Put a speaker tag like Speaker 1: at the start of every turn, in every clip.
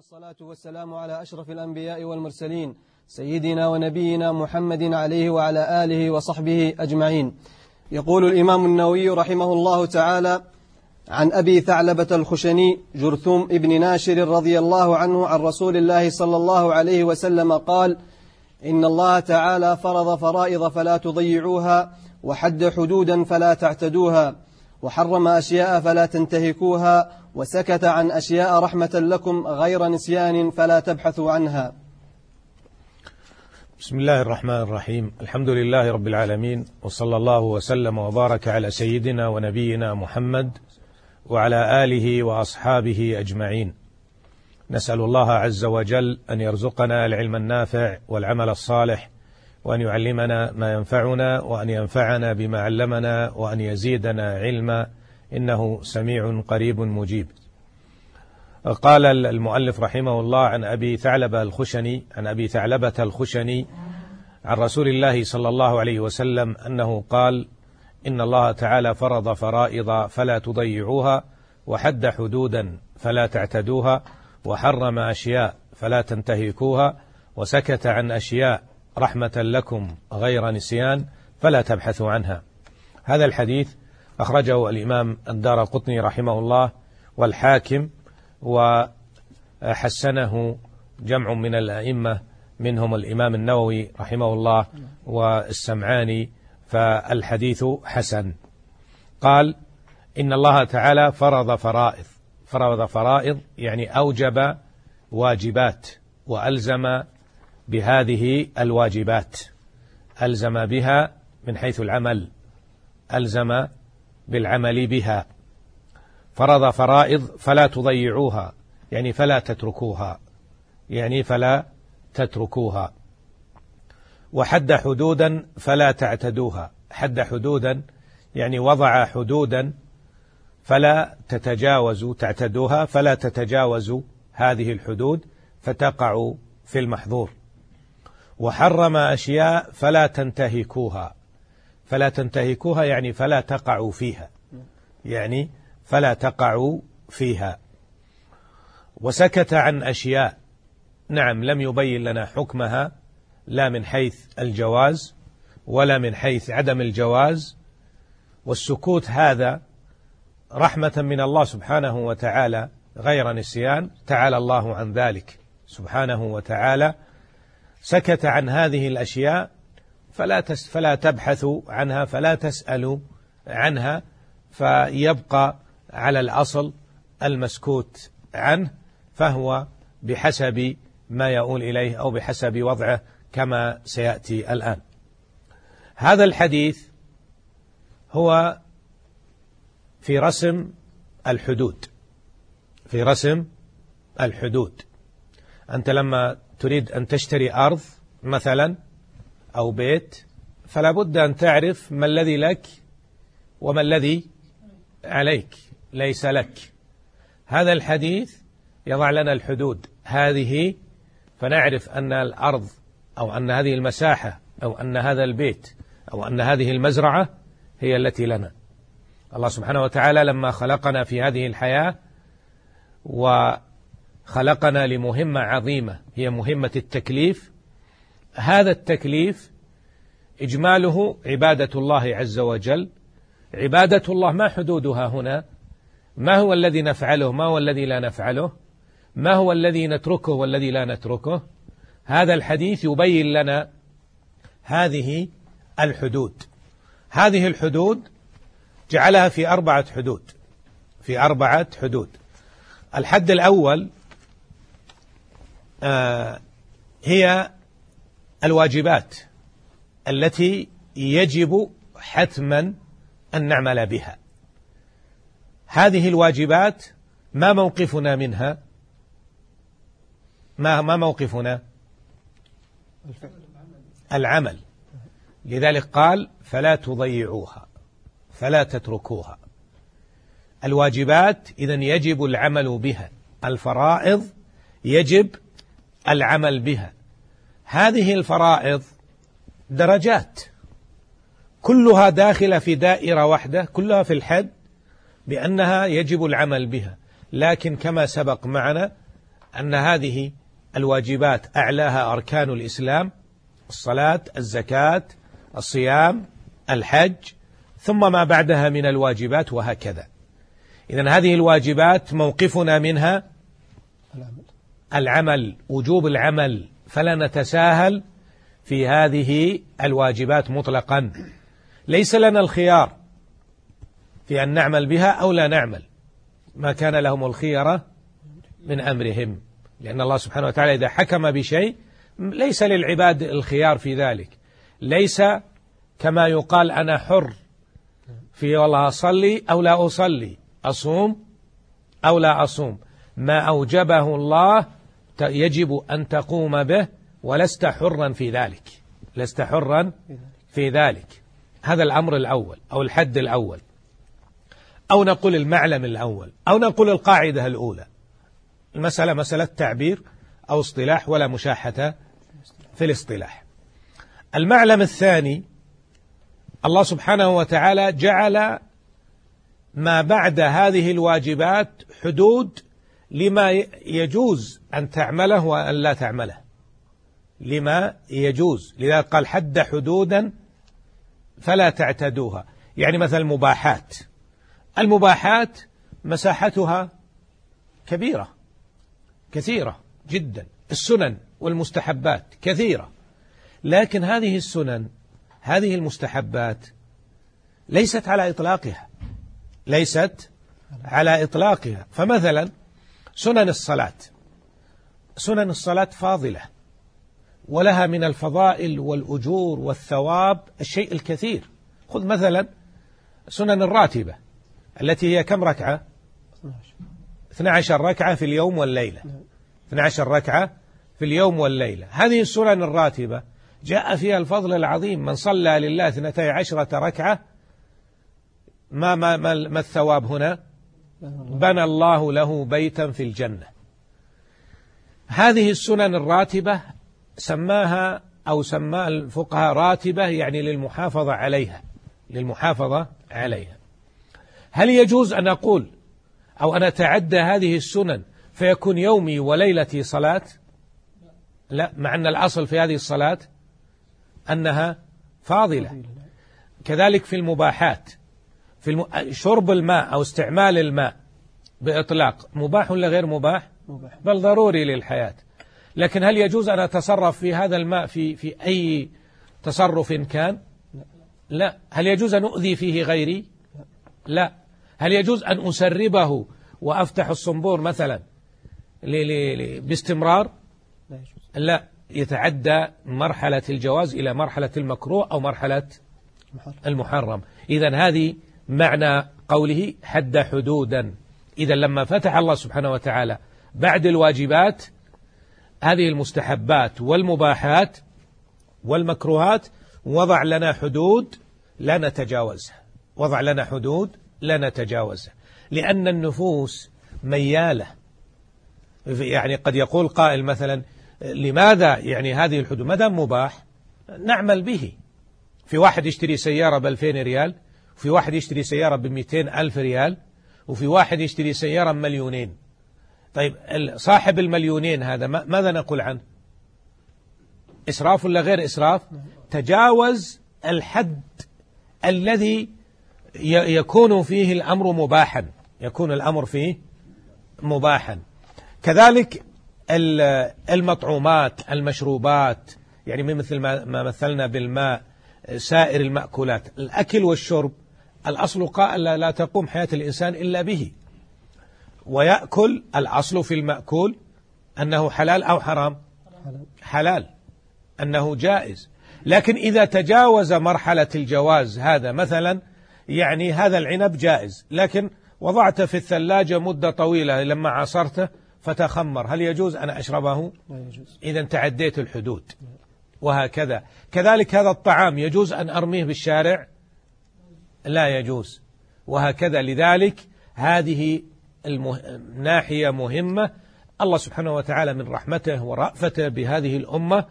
Speaker 1: والصلاة والسلام على أشرف الأنبياء والمرسلين سيدنا ونبينا محمد عليه وعلى آله وصحبه أجمعين. يقول الإمام النووي رحمه الله تعالى عن أبي ثعلبة الخشني جرثوم ابن ناشر رضي الله عنه عن رسول الله صلى الله عليه وسلم قال إن الله تعالى فرض فرائض فلا تضيعوها وحد حدودا فلا تعتدوها وحرم أشياء فلا تنتهكوها وسكت عن أشياء رحمة لكم غير نسيان فلا تبحثوا عنها.
Speaker 2: بسم الله الرحمن الرحيم. الحمد لله رب العالمين وصلى الله وسلم وبارك على سيدنا ونبينا محمد وعلى آله وأصحابه أجمعين. نسأل الله عز وجل أن يرزقنا العلم النافع والعمل الصالح وأن يعلمنا ما ينفعنا وأن ينفعنا بما علمنا وأن يزيدنا علما إنه سميع قريب مجيب. قال المؤلف رحمه الله عن أبي ثعلبة الخشني عن أبي ثعلبة الخشني عن رسول الله صلى الله عليه وسلم أنه قال إن الله تعالى فرض فرائض فلا تضيعوها وحد حدودا فلا تعتدوها وحرم أشياء فلا تنتهكوها وسكت عن أشياء رحمة لكم غير نسيان فلا تبحثوا عنها. هذا الحديث أخرجه الإمام الدار قطني رحمه الله والحاكم وحسنه جمع من الأئمة منهم الإمام النووي رحمه الله والسمعاني فالحديث حسن. قال إن الله تعالى فرض فرائض. فرض فرائض يعني أوجب واجبات وألزم بهذه الواجبات. ألزم بها من حيث العمل. ألزم بالعمل بها. فرض فرائض فلا تضيعوها يعني فلا تتركوها يعني فلا تتركوها. وحد حدودا فلا تعتدوها. حد حدودا يعني وضع حدودا فلا تتجاوزوا تعتدوها فلا تتجاوزوا هذه الحدود فتقعوا في المحظور. وحرم أشياء فلا تنتهكوها. فلا تنتهكوها يعني فلا تقعوا فيها. يعني فلا تقعوا فيها. وسكت عن أشياء. نعم لم يبين لنا حكمها لا من حيث الجواز ولا من حيث عدم الجواز. والسكوت هذا رحمة من الله سبحانه وتعالى غير نسيان. تعالى الله عن ذلك سبحانه وتعالى. سكت عن هذه الأشياء فلا تس فلا تبحثوا عنها فلا تسألوا عنها فيبقى على الأصل المسكوت عنه فهو بحسب ما يؤول إليه أو بحسب وضعه كما سيأتي الآن. هذا الحديث هو في رسم الحدود في رسم الحدود. أنت لما تريد أن تشتري أرض مثلا أو بيت فلا بد أن تعرف ما الذي لك وما الذي عليك ليس لك. هذا الحديث يضع لنا الحدود. هذه فنعرف أن الأرض أو أن هذه المساحة أو أن هذا البيت أو أن هذه المزرعة هي التي لنا. الله سبحانه وتعالى لما خلقنا في هذه الحياة وخلقنا لمهمة عظيمة هي مهمة التكليف هذا التكليف إجماله عبادة الله عز وجل. عبادة الله ما حدودها هنا؟ ما هو الذي نفعله؟ ما هو الذي لا نفعله؟ ما هو الذي نتركه والذي لا نتركه؟ هذا الحديث يبين لنا هذه الحدود. هذه الحدود جعلها في أربعة حدود. في أربعة حدود. الحد الأول آه هي الواجبات التي يجب حتما أن نعمل بها. هذه الواجبات ما موقفنا منها؟ ما ما موقفنا؟ العمل. لذلك قال فلا تضيعوها فلا تتركوها. الواجبات إذا يجب العمل بها الفرائض يجب العمل بها. هذه الفرائض درجات. كلها داخلة في دائرة واحدة كلها في الحد بأنها يجب العمل بها. لكن كما سبق معنا أن هذه الواجبات أعلاها أركان الإسلام الصلاة الزكاة الصيام الحج ثم ما بعدها من الواجبات وهكذا. إذا هذه الواجبات موقفنا منها العمل وجوب العمل. فلا نتساهل في هذه الواجبات مطلقا. ليس لنا الخيار في أن نعمل بها أو لا نعمل. ما كان لهم الخيرة من أمرهم. لأن الله سبحانه وتعالى إذا حكم بشيء ليس للعباد الخيار في ذلك. ليس كما يقال أنا حر في والله أصلي أو لا أصلي أصوم أو لا أصوم. ما أوجبه الله يجب أن تقوم به ولست حرا في ذلك. لست حرا في ذلك. هذا الأمر الأول أو الحد الأول. أو نقول المعلم الأول. أو نقول القاعدة الأولى. المسألة مسألة تعبير أو اصطلاح ولا مشاحة في الاصطلاح. المعلم الثاني الله سبحانه وتعالى جعل ما بعد هذه الواجبات حدود لما يجوز أن تعمله وأن لا تعمله. لما يجوز. لذلك قال حد حدودا فلا تعتدوها. يعني مثل المباحات. المباحات مساحتها كبيرة. كثيرة جدا. السنن والمستحبات كثيرة. لكن هذه السنن هذه المستحبات ليست على إطلاقها. ليست على إطلاقها. فمثلا سنن الصلاة. سنن الصلاة فاضلة. ولها من الفضائل والأجور والثواب الشيء الكثير. خذ مثلا سنن الراتبة التي هي كم ركعة؟ 12 ركعة في اليوم والليلة. 12 ركعة في اليوم والليلة. هذه السنن الراتبة. جاء فيها الفضل العظيم. من صلى لله 12 ركعة ما, ما, ما, ما الثواب هنا؟ بنى الله له بيتا في الجنة. هذه السنن الراتبة سماها أو سماها الفقهاء راتبة يعني للمحافظة عليها للمحافظة عليها. هل يجوز أن أقول أو أن أتعدى هذه السنن فيكون يومي وليلتي صلاة؟ لا مع أن الأصل في هذه الصلاة أنها فاضلة. كذلك في المباحات. في الم... شرب الماء أو استعمال الماء بإطلاق مباح ولا غير مباح؟ مباح. بل ضروري للحياة. لكن هل يجوز أن أتصرف في هذا الماء في, في أي تصرف كان؟ لا. هل يجوز أن أؤذي فيه غيري؟ لا. هل يجوز أن أسربه وأفتح الصنبور مثلا باستمرار؟ لا يتعدى مرحلة الجواز إلى مرحلة المكروه أو مرحلة المحرم. إذا هذه معنى قوله حد حدودا. إذا لما فتح الله سبحانه وتعالى بعد الواجبات هذه المستحبات والمباحات والمكروهات وضع لنا حدود لا نتجاوزها. وضع لنا حدود لا نتجاوزها. لأن النفوس ميالة. يعني قد يقول قائل مثلا لماذا يعني هذه الحدود؟ ما دام مباح نعمل به. في واحد يشتري سيارة ب 2000 ريال وفي واحد يشتري سيارة ب 200 ألف ريال وفي واحد يشتري سيارة مليونين طيب صاحب المليونين هذا ماذا نقول عنه؟ إسراف ولا غير إسراف؟ تجاوز الحد الذي يكون فيه الأمر مباحا يكون الأمر فيه مباحا. كذلك المطعومات المشروبات يعني مثل ما مثلنا بالماء سائر المأكولات الأكل والشرب. الأصل قائل لا تقوم حياة الإنسان إلا به. ويأكل الأصل في المأكول أنه حلال أو حرام؟ حلال. أنه جائز. لكن إذا تجاوز مرحلة الجواز هذا مثلا يعني هذا العنب جائز. لكن وضعته في الثلاجة مدة طويلة لما عصرته فتخمر. هل يجوز أن أشربه؟ إذا تعديت الحدود. وهكذا. كذلك هذا الطعام يجوز أن أرميه بالشارع؟ لا يجوز. وهكذا لذلك هذه. ناحية مهمة. الله سبحانه وتعالى من رحمته ورأفته بهذه الأمة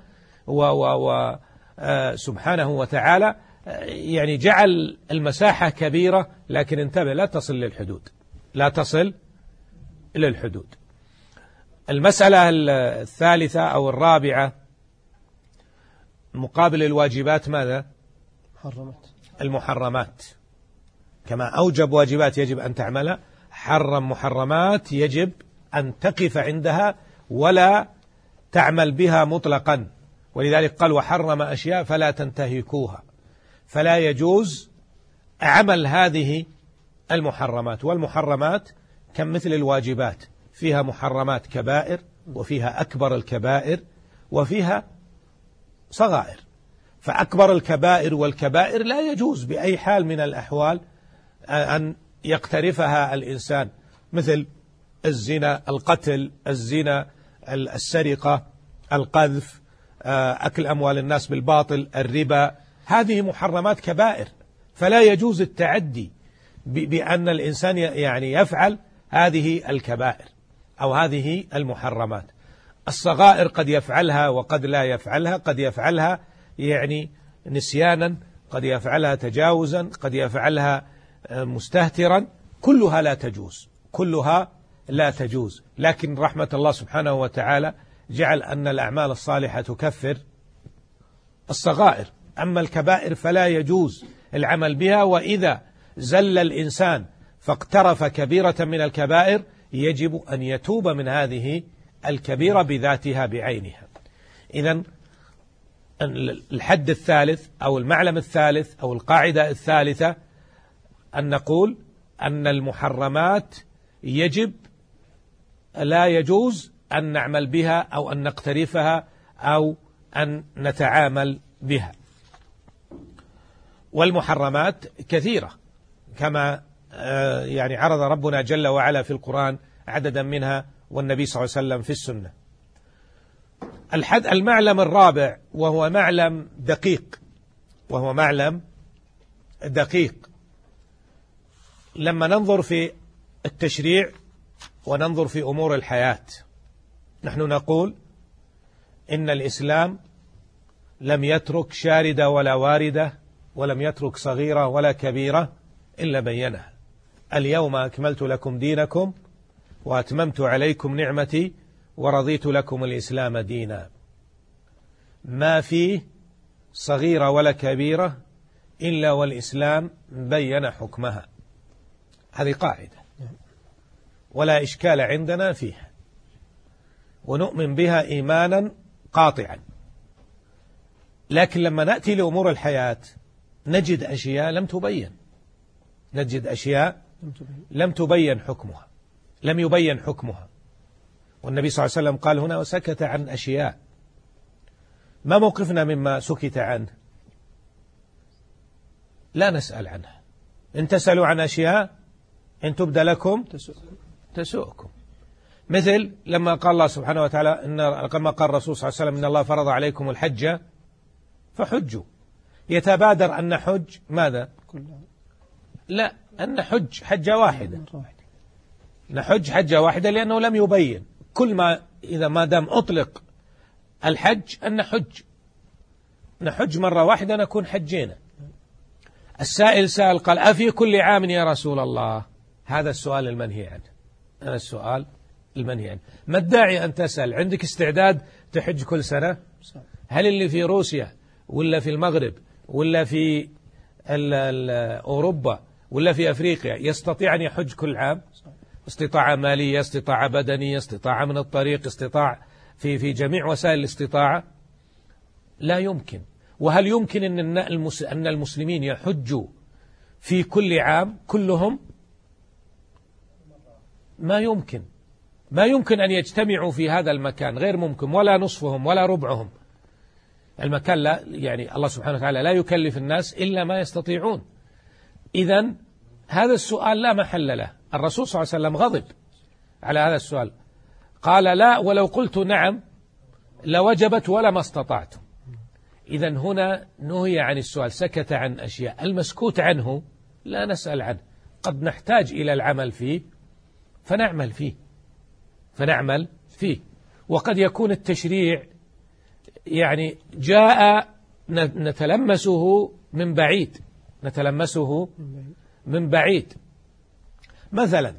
Speaker 2: و... و... و... آه سبحانه وتعالى آه يعني جعل المساحة كبيرة لكن انتبه لا تصل للحدود. لا تصل إلى الحدود المسألة الثالثة أو الرابعة مقابل الواجبات ماذا؟
Speaker 1: محرمات
Speaker 2: المحرمات. كما أوجب واجبات يجب أن تعملها حرم محرمات يجب أن تقف عندها ولا تعمل بها مطلقا. ولذلك قال وحرم أشياء فلا تنتهكوها. فلا يجوز عمل هذه المحرمات. والمحرمات كمثل الواجبات. فيها محرمات كبائر وفيها أكبر الكبائر وفيها صغائر. فأكبر الكبائر والكبائر لا يجوز بأي حال من الأحوال أن يقترفها الإنسان مثل الزنا القتل الزنا السرقة القذف آه، أكل أموال الناس بالباطل الربا. هذه محرمات كبائر. فلا يجوز التعدي بأن الإنسان يعني يفعل هذه الكبائر أو هذه المحرمات. الصغائر قد يفعلها وقد لا يفعلها قد يفعلها يعني نسيانا قد يفعلها تجاوزا قد يفعلها مستهترا كلها لا تجوز كلها لا تجوز. لكن رحمة الله سبحانه وتعالى جعل أن الأعمال الصالحة تكفر الصغائر. أما الكبائر فلا يجوز العمل بها وإذا زل الإنسان فاقترف كبيرة من الكبائر يجب أن يتوب من هذه الكبيرة بذاتها بعينها. إذا الحد الثالث أو المعلم الثالث أو القاعدة الثالثة أن نقول أن المحرمات يجب لا يجوز أن نعمل بها أو أن نقترفها أو أن نتعامل بها. والمحرمات كثيرة كما آه، يعني عرض ربنا جل وعلا في القرآن عددا منها والنبي صلى الله عليه وسلم في السنة. الحد المعلم الرابع وهو معلم دقيق وهو معلم دقيق. لما ننظر في التشريع وننظر في أمور الحياة نحن نقول إن الإسلام لم يترك شاردة ولا واردة ولم يترك صغيرة ولا كبيرة إلا بينها. اليوم أكملت لكم دينكم وأتممت عليكم نعمتي ورضيت لكم الإسلام دينا. ما فيه صغيرة ولا كبيرة إلا والإسلام بين حكمها. هذه قاعدة. ولا إشكال عندنا فيها. ونؤمن بها إيمانا قاطعا. لكن لما نأتي لأمور الحياة نجد أشياء لم تبين. نجد أشياء لم تبين. حكمها. لم يبين حكمها. والنبي صلى الله عليه وسلم قال هنا وسكت عن أشياء. ما موقفنا مما سكت عنه؟ لا نسأل عنها. إن تسألوا عن أشياء إن تبدى لكم تسؤكم مثل لما قال الله سبحانه وتعالى إن كما قال الرسول صلى الله عليه وسلم إن الله فرض عليكم الحج فحجوا. يتبادر أن حج ماذا؟ لا أن حج حجة واحدة. نحج حجة واحدة لأنه لم يبين. كل ما إذا ما دام أطلق الحج أن نحج نحج مرة واحدة نكون حجينا. السائل سأل قال أفي كل عام يا رسول الله؟ هذا السؤال المنهي عنه. هذا السؤال المنهي عنه. ما الداعي أن تسأل؟ عندك استعداد تحج كل سنة؟ هل اللي في روسيا ولا في المغرب ولا في ال ال أوروبا ولا في أفريقيا يستطيع أن يحج كل عام؟ استطاعة مالية استطاعة بدنية استطاعة من الطريق استطاع في في جميع وسائل الاستطاعة؟ لا يمكن. وهل يمكن أن أن المسلمين يحجوا في كل عام كلهم؟ ما يمكن. ما يمكن أن يجتمعوا في هذا المكان غير ممكن ولا نصفهم ولا ربعهم. المكان لا يعني الله سبحانه وتعالى لا يكلف الناس إلا ما يستطيعون. إذا هذا السؤال لا محل له. الرسول صلى الله عليه وسلم غضب على هذا السؤال. قال لا ولو قلت نعم لوجبت ولا ما استطعت. إذا هنا نهي عن السؤال سكت عن أشياء. المسكوت عنه لا نسأل عنه. قد نحتاج إلى العمل فيه. فنعمل فيه. فنعمل فيه. وقد يكون التشريع يعني جاء نتلمسه من بعيد. نتلمسه من بعيد. مثلا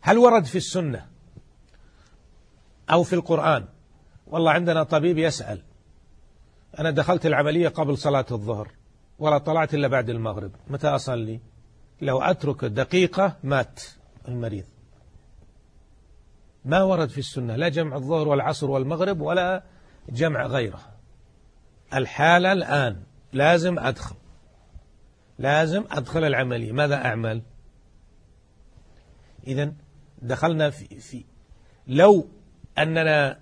Speaker 2: هل ورد في السنة أو في القرآن؟ والله عندنا طبيب يسأل. أنا دخلت العملية قبل صلاة الظهر ولا طلعت إلا بعد المغرب. متى أصلي؟ لو أترك دقيقة مات المريض. ما ورد في السنة لا جمع الظهر والعصر والمغرب ولا جمع غيره. الحالة الآن لازم أدخل لازم أدخل العملية. ماذا أعمل؟ إذا دخلنا في, في لو أننا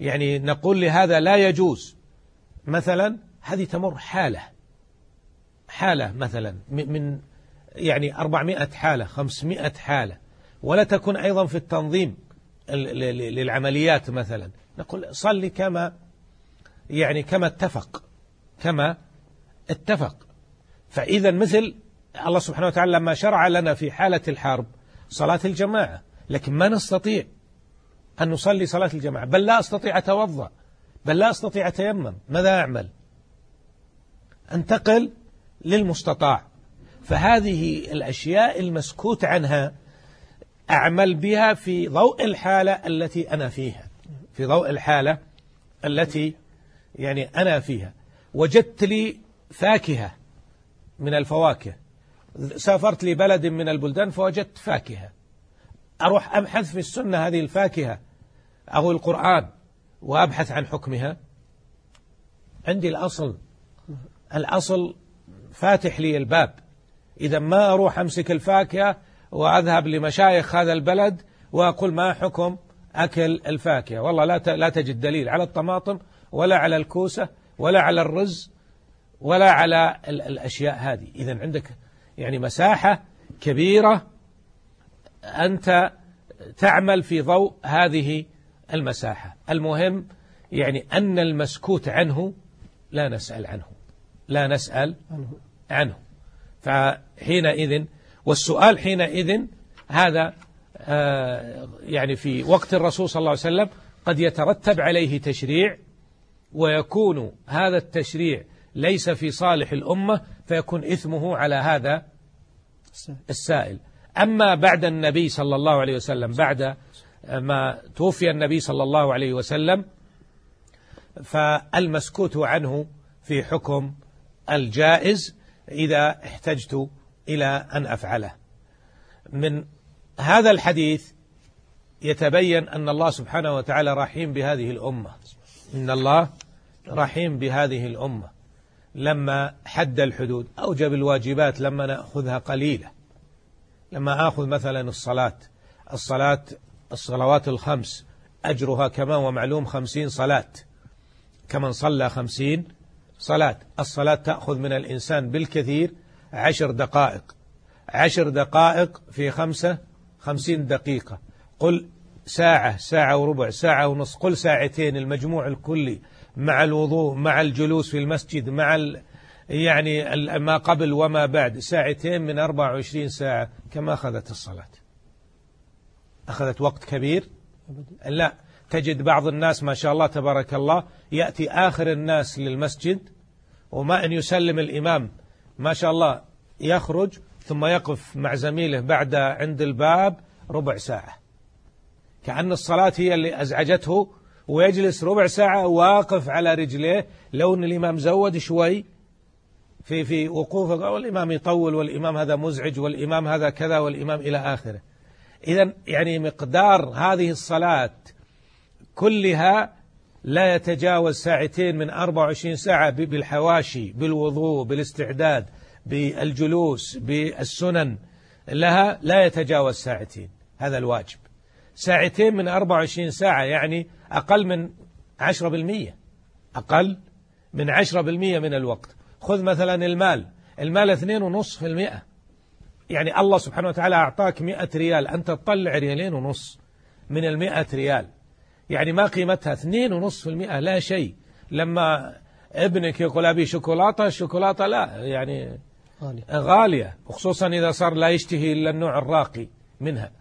Speaker 2: يعني نقول لهذا لا يجوز مثلا هذه تمر حالة حالة مثلا من يعني 400 حالة 500 حالة ولا تكون أيضا في التنظيم. للعمليات مثلا. نقول صلي كما يعني كما اتفق كما اتفق. فإذا مثل الله سبحانه وتعالى لما شرع لنا في حالة الحرب صلاة الجماعة لكن ما نستطيع أن نصلي صلاة الجماعة. بل لا أستطيع أتوضأ بل لا أستطيع أتيمم. ماذا أعمل؟ أنتقل للمستطاع. فهذه الأشياء المسكوت عنها أعمل بها في ضوء الحالة التي أنا فيها. في ضوء الحالة التي يعني أنا فيها. وجدت لي فاكهة من الفواكه. سافرت لبلد من البلدان فوجدت فاكهة. أروح أبحث في السنة هذه الفاكهة. أو القرآن وأبحث عن حكمها. عندي الأصل. الأصل فاتح لي الباب. إذا ما أروح أمسك الفاكهة وأذهب لمشايخ هذا البلد وأقول ما حكم أكل الفاكهة. والله لا لا تجد دليل على الطماطم ولا على الكوسة ولا على الرز ولا على الأشياء هذه. إذا عندك يعني مساحة كبيرة أنت تعمل في ضوء هذه المساحة. المهم يعني أن المسكوت عنه لا نسأل عنه. لا نسأل عنه. فحينئذ والسؤال حينئذ هذا آه، يعني في وقت الرسول صلى الله عليه وسلم قد يترتب عليه تشريع ويكون هذا التشريع ليس في صالح الأمة فيكون إثمه على هذا السائل. أما بعد النبي صلى الله عليه وسلم بعد ما توفي النبي صلى الله عليه وسلم فالمسكوت عنه في حكم الجائز إذا احتجت إلى أن أفعله. من هذا الحديث يتبين أن الله سبحانه وتعالى رحيم بهذه الأمة. إن الله رحيم بهذه الأمة. لما حد الحدود أوجب الواجبات لما نأخذها قليلة. لما آخذ مثلا الصلاة الصلاة الصلوات الخمس أجرها كما ومعلوم خمسين صلاة. كمن صلى خمسين صلاة. الصلاة تأخذ من الإنسان بالكثير عشر دقائق. عشر دقائق في خمسة خمسين دقيقة. قل ساعة ساعة وربع ساعة ونص. قل ساعتين المجموع الكلي مع الوضوء مع الجلوس في المسجد مع يعني ما قبل وما بعد. ساعتين من 24 ساعة كما أخذت الصلاة. أخذت وقت كبير؟ لا. تجد بعض الناس ما شاء الله تبارك الله يأتي آخر الناس للمسجد وما أن يسلم الإمام. ما شاء الله يخرج ثم يقف مع زميله بعد عند الباب ربع ساعة. كأن الصلاة هي اللي أزعجته ويجلس ربع ساعة واقف على رجليه لو أن الإمام زود شوي في في وقوفه والإمام يطول والإمام هذا مزعج والإمام هذا كذا والإمام إلى آخره. إذا يعني مقدار هذه الصلاة كلها لا يتجاوز ساعتين من 24 ساعة بالحواشي بالوضوء بالاستعداد بالجلوس بالسنن. لها لا يتجاوز ساعتين. هذا الواجب. ساعتين من 24 ساعة يعني أقل من 10% أقل من 10% من الوقت. خذ مثلا المال. المال 2.5% يعني الله سبحانه وتعالى أعطاك 100 ريال. أنت تطلع ريالين ونص من المئة ريال. يعني ما قيمتها؟ 2.5% لا شيء. لما ابنك يقول أبي شوكولاتة الشوكولاتة لا يعني غالية, غالية وخصوصا إذا صار لا يشتهي إلا النوع الراقي منها.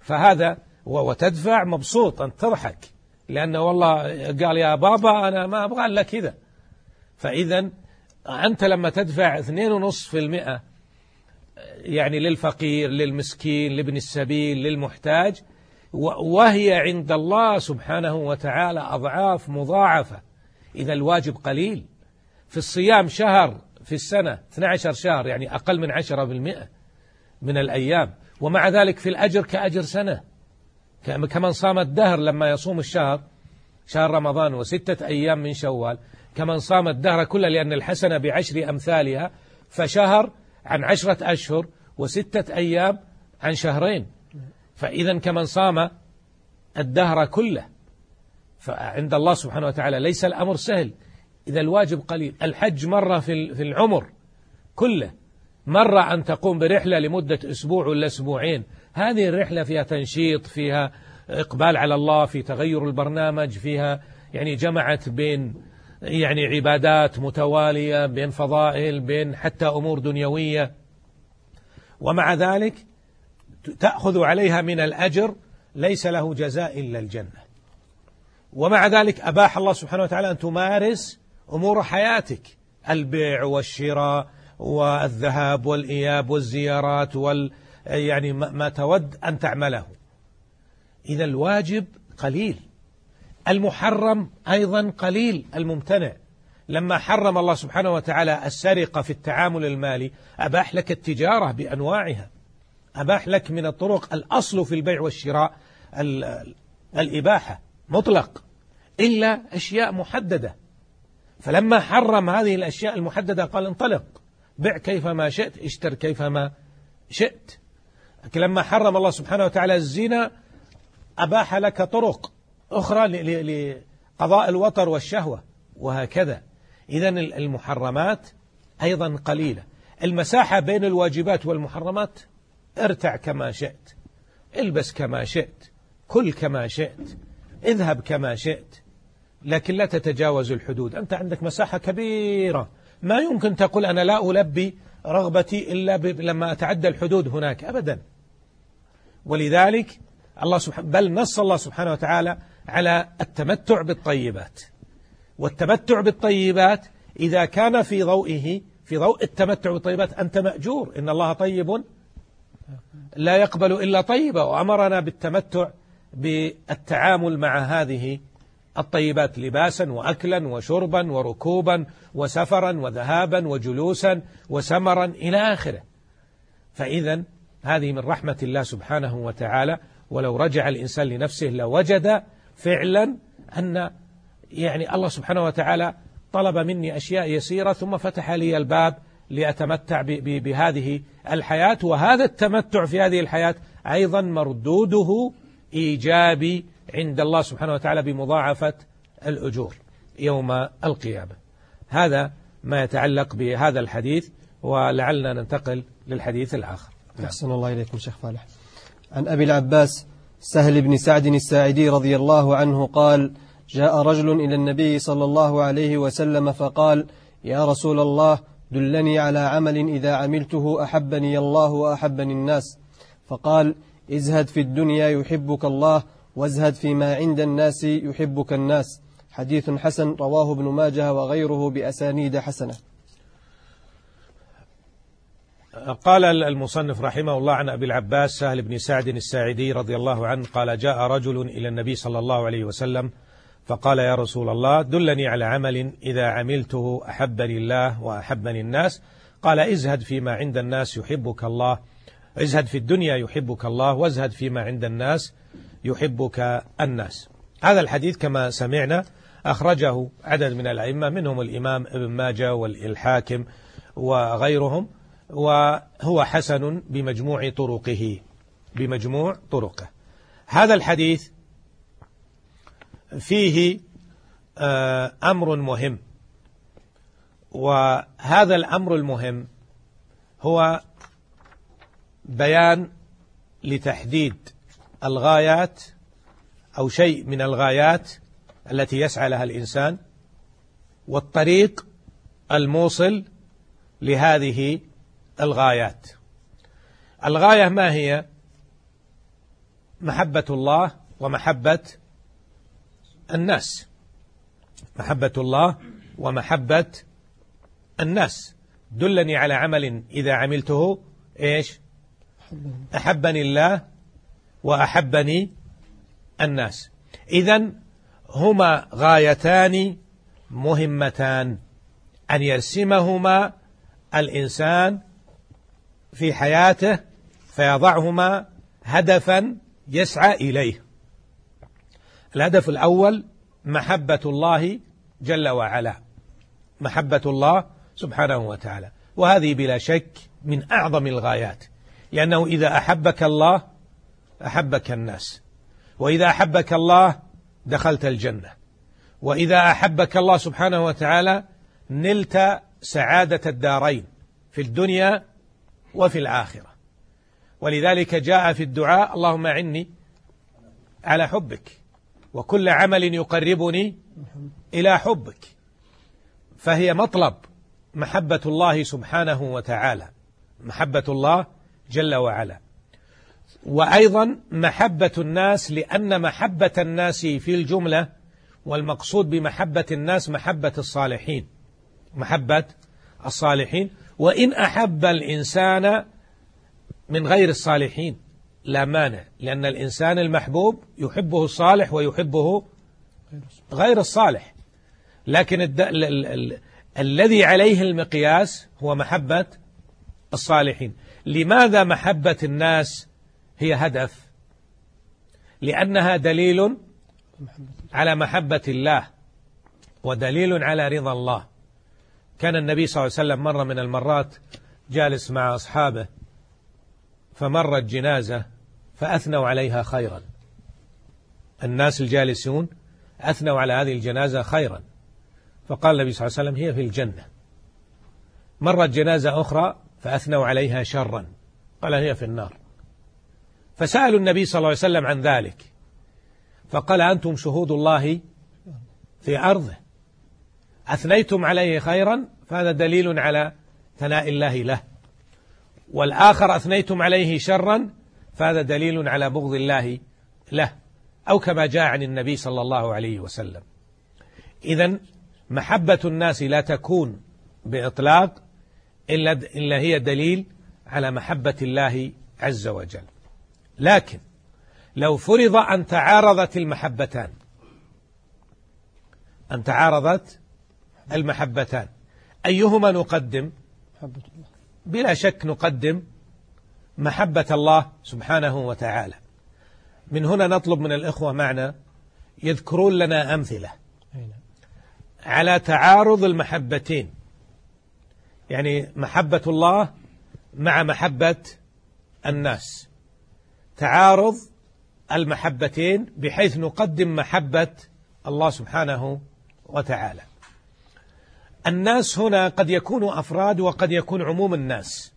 Speaker 2: فهذا وتدفع مبسوط أنت تضحك لأنه والله قال يا بابا أنا ما أبغى إلا كذا. فإذا أنت لما تدفع 2.5% يعني للفقير للمسكين لابن السبيل للمحتاج وهي عند الله سبحانه وتعالى أضعاف مضاعفة. إذا الواجب قليل. في الصيام شهر في السنة 12 شهر يعني أقل من 10% من الأيام. ومع ذلك في الأجر كأجر سنة. كمن صام الدهر لما يصوم الشهر شهر رمضان وستة أيام من شوال كمن صام الدهر كله لأن الحسنة بعشر أمثالها فشهر عن عشرة أشهر وستة أيام عن شهرين. فإذا كمن صام الدهر كله فعند الله سبحانه وتعالى ليس الأمر سهل. إذا الواجب قليل. الحج مرة في العمر كله. مرة أن تقوم برحلة لمدة أسبوع ولا أسبوعين. هذه الرحلة فيها تنشيط فيها إقبال على الله في تغير البرنامج فيها يعني جمعت بين يعني عبادات متوالية بين فضائل بين حتى أمور دنيوية. ومع ذلك تأخذ عليها من الأجر ليس له جزاء إلا الجنة. ومع ذلك أباح الله سبحانه وتعالى أن تمارس أمور حياتك. البيع والشراء والذهاب والإياب والزيارات وال يعني ما تود أن تعمله. إذا الواجب قليل. المحرم أيضا قليل الممتنع. لما حرم الله سبحانه وتعالى السرقة في التعامل المالي أباح لك التجارة بأنواعها. أباح لك من الطرق الأصل في البيع والشراء الإباحة مطلق إلا أشياء محددة. فلما حرم هذه الأشياء المحددة قال انطلق بع كيفما شئت اشتر كيفما شئت. لما حرم الله سبحانه وتعالى الزنا أباح لك طرق أخرى لقضاء الوطر والشهوة وهكذا. إذا المحرمات أيضا قليلة. المساحة بين الواجبات والمحرمات ارتع كما شئت البس كما شئت كل كما شئت اذهب كما شئت. لكن لا تتجاوز الحدود أنت عندك مساحة كبيرة. ما يمكن تقول أنا لا ألبي رغبتي إلا لما أتعدى الحدود هناك أبدا. ولذلك الله سبحانه بل نص الله سبحانه وتعالى على التمتع بالطيبات. والتمتع بالطيبات إذا كان في ضوئه في ضوء التمتع بالطيبات أنت مأجور. إن الله طيب لا يقبل إلا طيبة وأمرنا بالتمتع بالتعامل مع هذه الطيبات لباسا وأكلا وشربا وركوبا وسفرا وذهابا وجلوسا وسمرا إلى آخره. فإذا هذه من رحمة الله سبحانه وتعالى ولو رجع الإنسان لنفسه لوجد فعلا أن يعني الله سبحانه وتعالى طلب مني أشياء يسيرة ثم فتح لي الباب لأتمتع بهذه الحياة وهذا التمتع في هذه الحياة أيضا مردوده إيجابي عند الله سبحانه وتعالى بمضاعفة الأجور يوم القيامة. هذا ما يتعلق بهذا الحديث ولعلنا ننتقل للحديث الآخر.
Speaker 1: نعم. أحسن الله إليكم شيخ فالح عن أبي العباس سهل بن سعد الساعدي رضي الله عنه قال جاء رجل إلى النبي صلى الله عليه وسلم فقال يا رسول الله دلني على عمل إذا عملته أحبني الله وأحبني الناس. فقال ازهد في الدنيا يحبك الله وازهد فيما عند الناس يحبك الناس. حديث حسن رواه ابن ماجه وغيره بأسانيد حسنة.
Speaker 2: قال المصنف رحمه الله عن أبي العباس سهل بن سعد الساعدي رضي الله عنه قال جاء رجل إلى النبي صلى الله عليه وسلم فقال يا رسول الله دلني على عمل إذا عملته أحبني الله وأحبني الناس. قال ازهد فيما عند الناس يحبك الله. ازهد في الدنيا يحبك الله وازهد فيما عند الناس يحبك الناس. هذا الحديث كما سمعنا أخرجه عدد من الأئمة منهم الإمام ابن ماجه والحاكم وغيرهم وهو حسن بمجموع طرقه بمجموع طرقه. هذا الحديث فيه آه، أمر مهم. وهذا الأمر المهم هو بيان لتحديد الغايات أو شيء من الغايات التي يسعى لها الإنسان والطريق الموصل لهذه الغايات. الغاية ما هي؟ محبة الله ومحبة الناس. محبة الله ومحبة الناس. دلني على عمل إذا عملته إيش؟ أحبني الله وأحبني الناس. إذا هما غايتان مهمتان. أن يرسمهما الإنسان في حياته فيضعهما هدفا يسعى إليه. الهدف الأول محبة الله جل وعلا. محبة الله سبحانه وتعالى. وهذه بلا شك من أعظم الغايات. لأنه إذا أحبك الله أحبك الناس. وإذا أحبك الله دخلت الجنة. وإذا أحبك الله سبحانه وتعالى نلت سعادة الدارين في الدنيا وفي الآخرة. ولذلك جاء في الدعاء اللهم أعني على حبك. وكل عمل يقربني إلى حبك. فهي مطلب محبة الله سبحانه وتعالى. محبة الله جل وعلا. وأيضا محبة الناس لأن محبة الناس في الجملة والمقصود بمحبة الناس محبة الصالحين. محبة الصالحين. وإن أحب الإنسان من غير الصالحين. لا مانع لأن الإنسان المحبوب يحبه الصالح ويحبه غير الصالح. لكن الد... ال... ال... ال... الذي عليه المقياس هو محبة الصالحين. لماذا محبة الناس هي هدف؟ لأنها دليل على محبة الله ودليل على رضا الله. كان النبي صلى الله عليه وسلم مرة من المرات جالس مع أصحابه فمرت جنازة فأثنوا عليها خيرا. الناس الجالسون أثنوا على هذه الجنازة خيرا. فقال النبي صلى الله عليه وسلم هي في الجنة. مرت جنازة أخرى فأثنوا عليها شرا. قال هي في النار. فسألوا النبي صلى الله عليه وسلم عن ذلك. فقال أنتم شهود الله في أرضه. أثنيتم عليه خيرا فهذا دليل على ثناء الله له. والآخر أثنيتم عليه شرا فهذا دليل على بغض الله له أو كما جاء عن النبي صلى الله عليه وسلم. إذا محبة الناس لا تكون بإطلاق إلا, إلا هي دليل على محبة الله عز وجل. لكن لو فرض أن تعارضت المحبتان أن تعارضت المحبتان أيهما نقدم؟ بلا شك نقدم محبة الله سبحانه وتعالى. من هنا نطلب من الإخوة معنا يذكرون لنا أمثلة على تعارض المحبتين. يعني محبة الله مع محبة الناس. تعارض المحبتين بحيث نقدم محبة الله سبحانه وتعالى. الناس هنا قد يكونوا أفراد وقد يكون عموم الناس.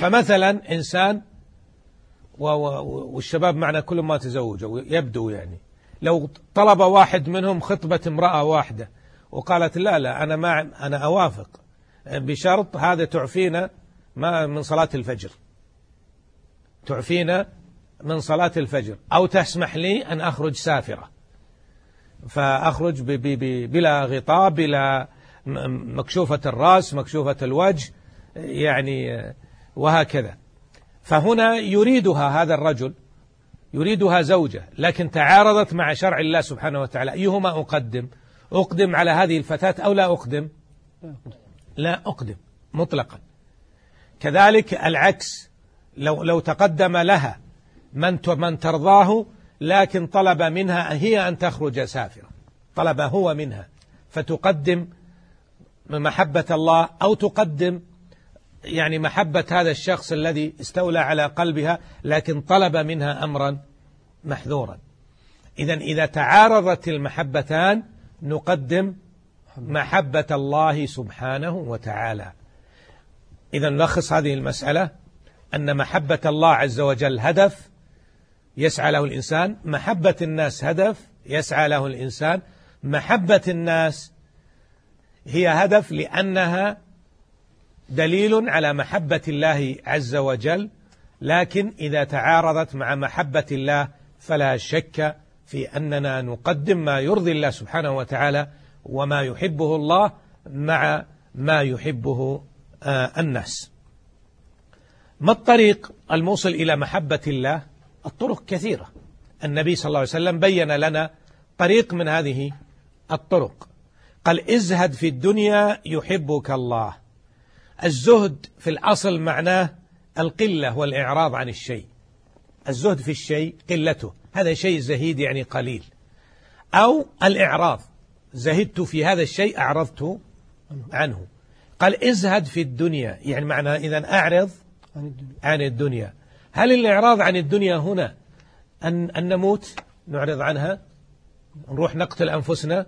Speaker 2: فمثلا إنسان والشباب معنا كل ما تزوجوا يبدو يعني. لو طلب واحد منهم خطبة امرأة واحدة وقالت لا لا أنا ما أنا أوافق بشرط هذا تعفينا ما من صلاة الفجر. تعفينا من صلاة الفجر. أو تسمح لي أن أخرج سافرة. فأخرج بلا غطاء بلا مكشوفة الرأس مكشوفة الوجه يعني وهكذا. فهنا يريدها هذا الرجل يريدها زوجة لكن تعارضت مع شرع الله سبحانه وتعالى. أيهما أقدم؟ أقدم على هذه الفتاة أو لا أقدم؟ لا أقدم مطلقا. كذلك العكس لو لو تقدم لها من من ترضاه لكن طلب منها هي أن تخرج سافرة طلب هو منها. فتقدم محبة الله أو تقدم يعني محبة هذا الشخص الذي استولى على قلبها لكن طلب منها أمرا محذورا. إذا إذا تعارضت المحبتان نقدم محبة الله سبحانه وتعالى. إذا نلخص هذه المسألة أن محبة الله عز وجل هدف يسعى له الإنسان. محبة الناس هدف يسعى له الإنسان. محبة الناس هي هدف لأنها دليل على محبة الله عز وجل لكن إذا تعارضت مع محبة الله فلا شك في أننا نقدم ما يرضي الله سبحانه وتعالى وما يحبه الله مع ما يحبه آه الناس. ما الطريق الموصل إلى محبة الله؟ الطرق كثيرة. النبي صلى الله عليه وسلم بين لنا طريق من هذه الطرق. قال ازهد في الدنيا يحبك الله. الزهد في الأصل معناه القلة والإعراض عن الشيء. الزهد في الشيء قلته. هذا شيء زهيد يعني قليل. أو الإعراض. زهدت في هذا الشيء أعرضت عنه. قال ازهد في الدنيا. يعني معنى إذا أعرض عن الدنيا. هل الإعراض عن الدنيا هنا أن, أن نموت؟ نعرض عنها؟ نروح نقتل أنفسنا؟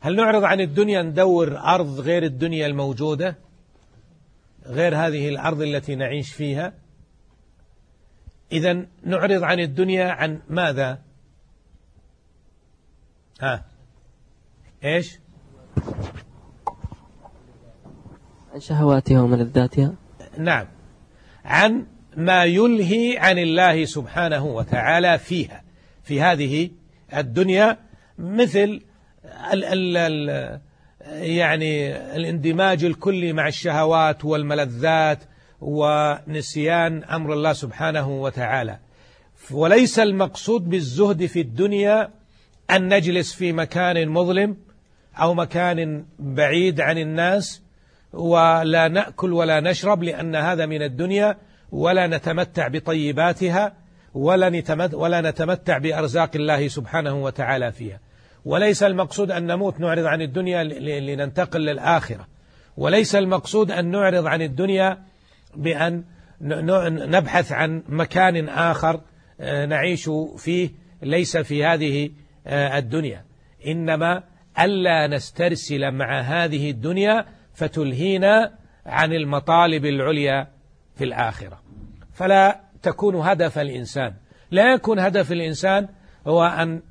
Speaker 2: هل نعرض عن الدنيا ندور أرض غير الدنيا الموجودة؟ غير هذه الأرض التي نعيش فيها. إذا نعرض عن الدنيا عن ماذا؟ ها. إيش؟
Speaker 3: عن شهواتها وملذاتها
Speaker 2: نعم. عن ما يلهي عن الله سبحانه وتعالى فيها في هذه الدنيا مثل ال ال ال يعني الاندماج الكلي مع الشهوات والملذات ونسيان أمر الله سبحانه وتعالى. وليس المقصود بالزهد في الدنيا أن نجلس في مكان مظلم أو مكان بعيد عن الناس ولا نأكل ولا نشرب لأن هذا من الدنيا ولا نتمتع بطيباتها ولا ولا نتمتع بأرزاق الله سبحانه وتعالى فيها. وليس المقصود أن نموت نعرض عن الدنيا لننتقل للآخرة. وليس المقصود أن نعرض عن الدنيا بأن نبحث عن مكان آخر آه، نعيش فيه ليس في هذه آه، الدنيا. إنما ألا نسترسل مع هذه الدنيا فتلهينا عن المطالب العليا في الآخرة. فلا تكون هدف الإنسان. لا يكون هدف الإنسان هو أن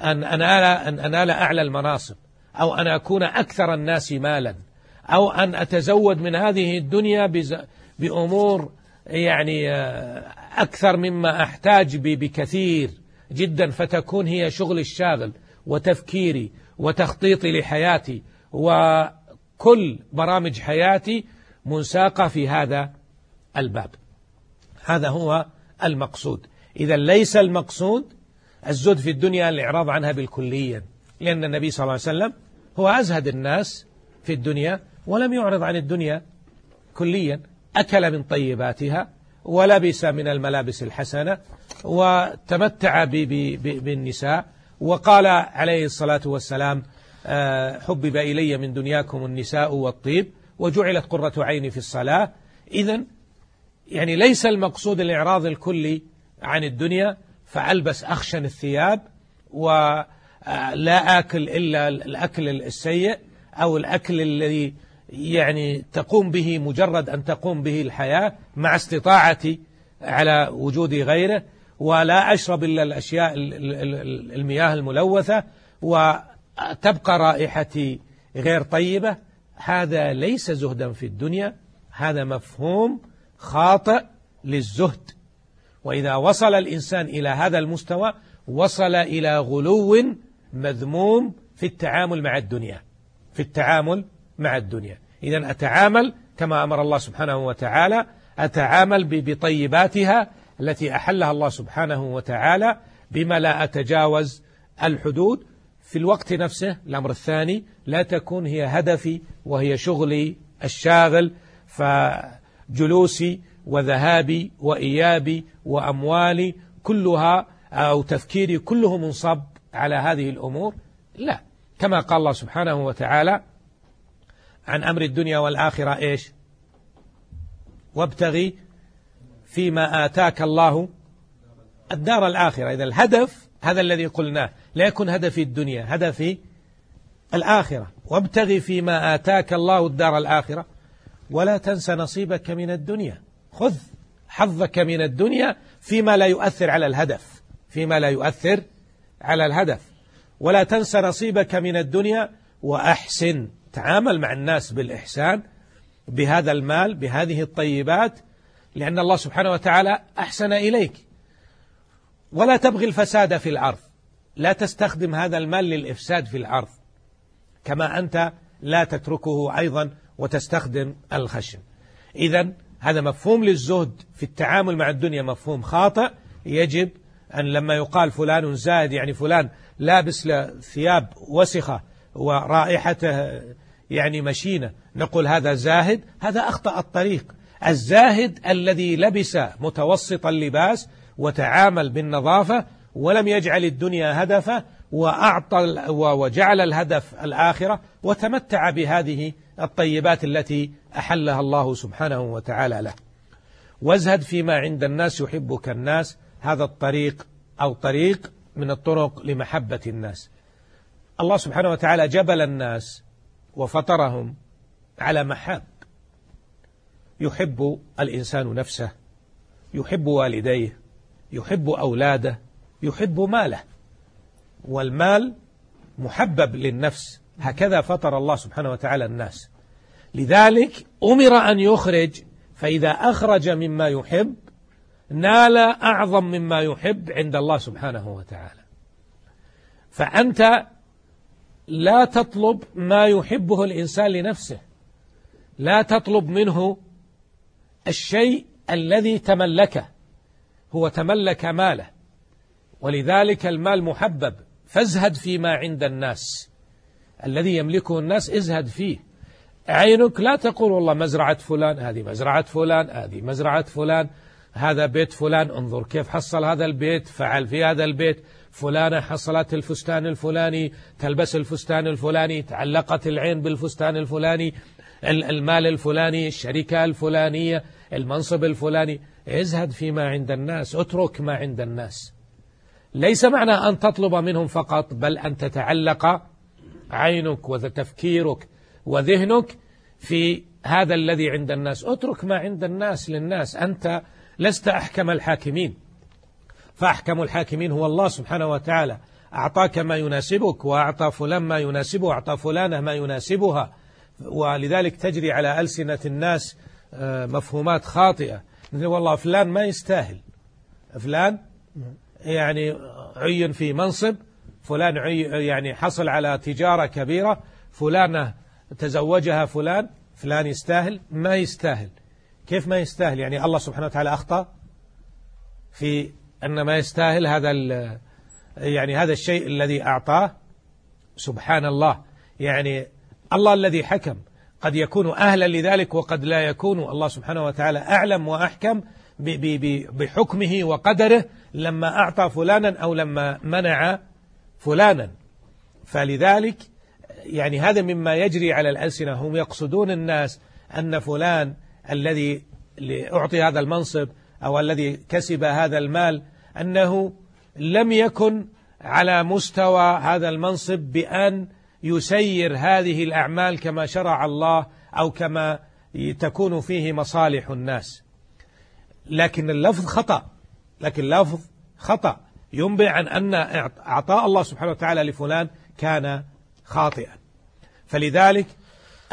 Speaker 2: أن أنال, أن أنال أعلى المناصب أو أن أكون أكثر الناس مالا أو أن أتزود من هذه الدنيا بأمور يعني آه، أكثر مما أحتاج بكثير جدا فتكون هي شغل الشاغل وتفكيري وتخطيطي لحياتي وكل برامج حياتي منساقة في هذا الباب. هذا هو المقصود. إذا ليس المقصود الزهد في الدنيا الإعراض عنها بالكلية. لأن النبي صلى الله عليه وسلم هو أزهد الناس في الدنيا ولم يعرض عن الدنيا كليا. أكل من طيباتها ولبس من الملابس الحسنة وتمتع بالنساء. وقال عليه الصلاة والسلام آه، حبب إلي من دنياكم النساء والطيب وجعلت قرة عيني في الصلاة. إذا يعني ليس المقصود الإعراض الكلي عن الدنيا فألبس أخشن الثياب ولا آكل إلا الأكل السيء أو الأكل الذي يعني تقوم به مجرد أن تقوم به الحياة مع استطاعتي على وجود غيره ولا أشرب إلا الأشياء المياه الملوثة وتبقى رائحتي غير طيبة. هذا ليس زهدا في الدنيا هذا مفهوم خاطئ للزهد. وإذا وصل الإنسان إلى هذا المستوى وصل إلى غلو مذموم في التعامل مع الدنيا. في التعامل مع الدنيا. إذا أتعامل كما أمر الله سبحانه وتعالى أتعامل بطيباتها التي أحلها الله سبحانه وتعالى بما لا أتجاوز الحدود. في الوقت نفسه الأمر الثاني لا تكون هي هدفي وهي شغلي الشاغل ف جلوسي وذهابي وإيابي وأموالي كلها أو تفكيري كله منصب على هذه الأمور؟ لا. كما قال الله سبحانه وتعالى عن أمر الدنيا والآخرة إيش؟ وابتغي فيما آتاك الله الدار الآخرة. إذا الهدف هذا الذي قلناه لا يكون هدفي الدنيا هدفي الآخرة. وابتغي فيما آتاك الله الدار الآخرة. ولا تنس نصيبك من الدنيا. خذ حظك من الدنيا فيما لا يؤثر على الهدف فيما لا يؤثر على الهدف. ولا تنس نصيبك من الدنيا وأحسن تعامل مع الناس بالإحسان بهذا المال بهذه الطيبات لأن الله سبحانه وتعالى أحسن إليك. ولا تبغي الفساد في الأرض. لا تستخدم هذا المال للإفساد في الأرض كما أنت لا تتركه أيضا وتستخدم الخشن. إذا هذا مفهوم للزهد في التعامل مع الدنيا مفهوم خاطئ. يجب أن لما يقال فلان زاهد يعني فلان لابس ثياب وسخة ورائحته يعني مشينة نقول هذا زاهد. هذا أخطأ الطريق. الزاهد الذي لبس متوسط اللباس وتعامل بالنظافة ولم يجعل الدنيا هدفه وأعطى وجعل الهدف الآخرة وتمتع بهذه الطيبات التي أحلها الله سبحانه وتعالى له. وازهد فيما عند الناس يحبك الناس هذا الطريق أو طريق من الطرق لمحبة الناس. الله سبحانه وتعالى جبل الناس وفطرهم على محاب يحب الإنسان نفسه يحب والديه يحب أولاده يحب ماله. والمال محبب للنفس. هكذا فطر الله سبحانه وتعالى الناس. لذلك أمر أن يخرج فإذا أخرج مما يحب نال أعظم مما يحب عند الله سبحانه وتعالى. فأنت لا تطلب ما يحبه الإنسان لنفسه. لا تطلب منه الشيء الذي تملكه هو تملك ماله. ولذلك المال محبب فازهد فيما عند الناس. الذي يملكه الناس ازهد فيه. عينك لا تقول والله مزرعة فلان هذه مزرعة فلان هذه مزرعة فلان هذا بيت فلان انظر كيف حصل هذا البيت فعل في هذا البيت فلانة حصلت الفستان الفلاني تلبس الفستان الفلاني تعلقت العين بالفستان الفلاني المال الفلاني الشركة الفلانية المنصب الفلاني. ازهد فيما عند الناس اترك ما عند الناس. ليس معنى أن تطلب منهم فقط بل أن تتعلق عينك وتفكيرك وذهنك في هذا الذي عند الناس. اترك ما عند الناس للناس. أنت لست أحكم الحاكمين. فأحكم الحاكمين هو الله سبحانه وتعالى. أعطاك ما يناسبك وأعطى فلان ما يناسبه أعطى فلانة ما يناسبها. ولذلك تجري على ألسنة الناس آه، مفهومات خاطئة. والله فلان ما يستاهل. فلان يعني عين في منصب فلان يعني حصل على تجارة كبيرة فلانة تزوجها فلان فلان يستاهل ما يستاهل. كيف ما يستاهل؟ يعني الله سبحانه وتعالى أخطأ في أن ما يستاهل هذا يعني هذا الشيء الذي أعطاه. سبحان الله. يعني الله الذي حكم. قد يكون أهلا لذلك وقد لا يكون. الله سبحانه وتعالى أعلم وأحكم بحكمه وقدره لما أعطى فلانا أو لما منع فلانا. فلذلك يعني هذا مما يجري على الألسنة. هم يقصدون الناس أن فلان الذي أعطي هذا المنصب أو الذي كسب هذا المال أنه لم يكن على مستوى هذا المنصب بأن يسير هذه الأعمال كما شرع الله أو كما تكون فيه مصالح الناس. لكن اللفظ خطأ. لكن اللفظ خطأ. ينبئ عن أن أعطاء الله سبحانه وتعالى لفلان كان خاطئا. فلذلك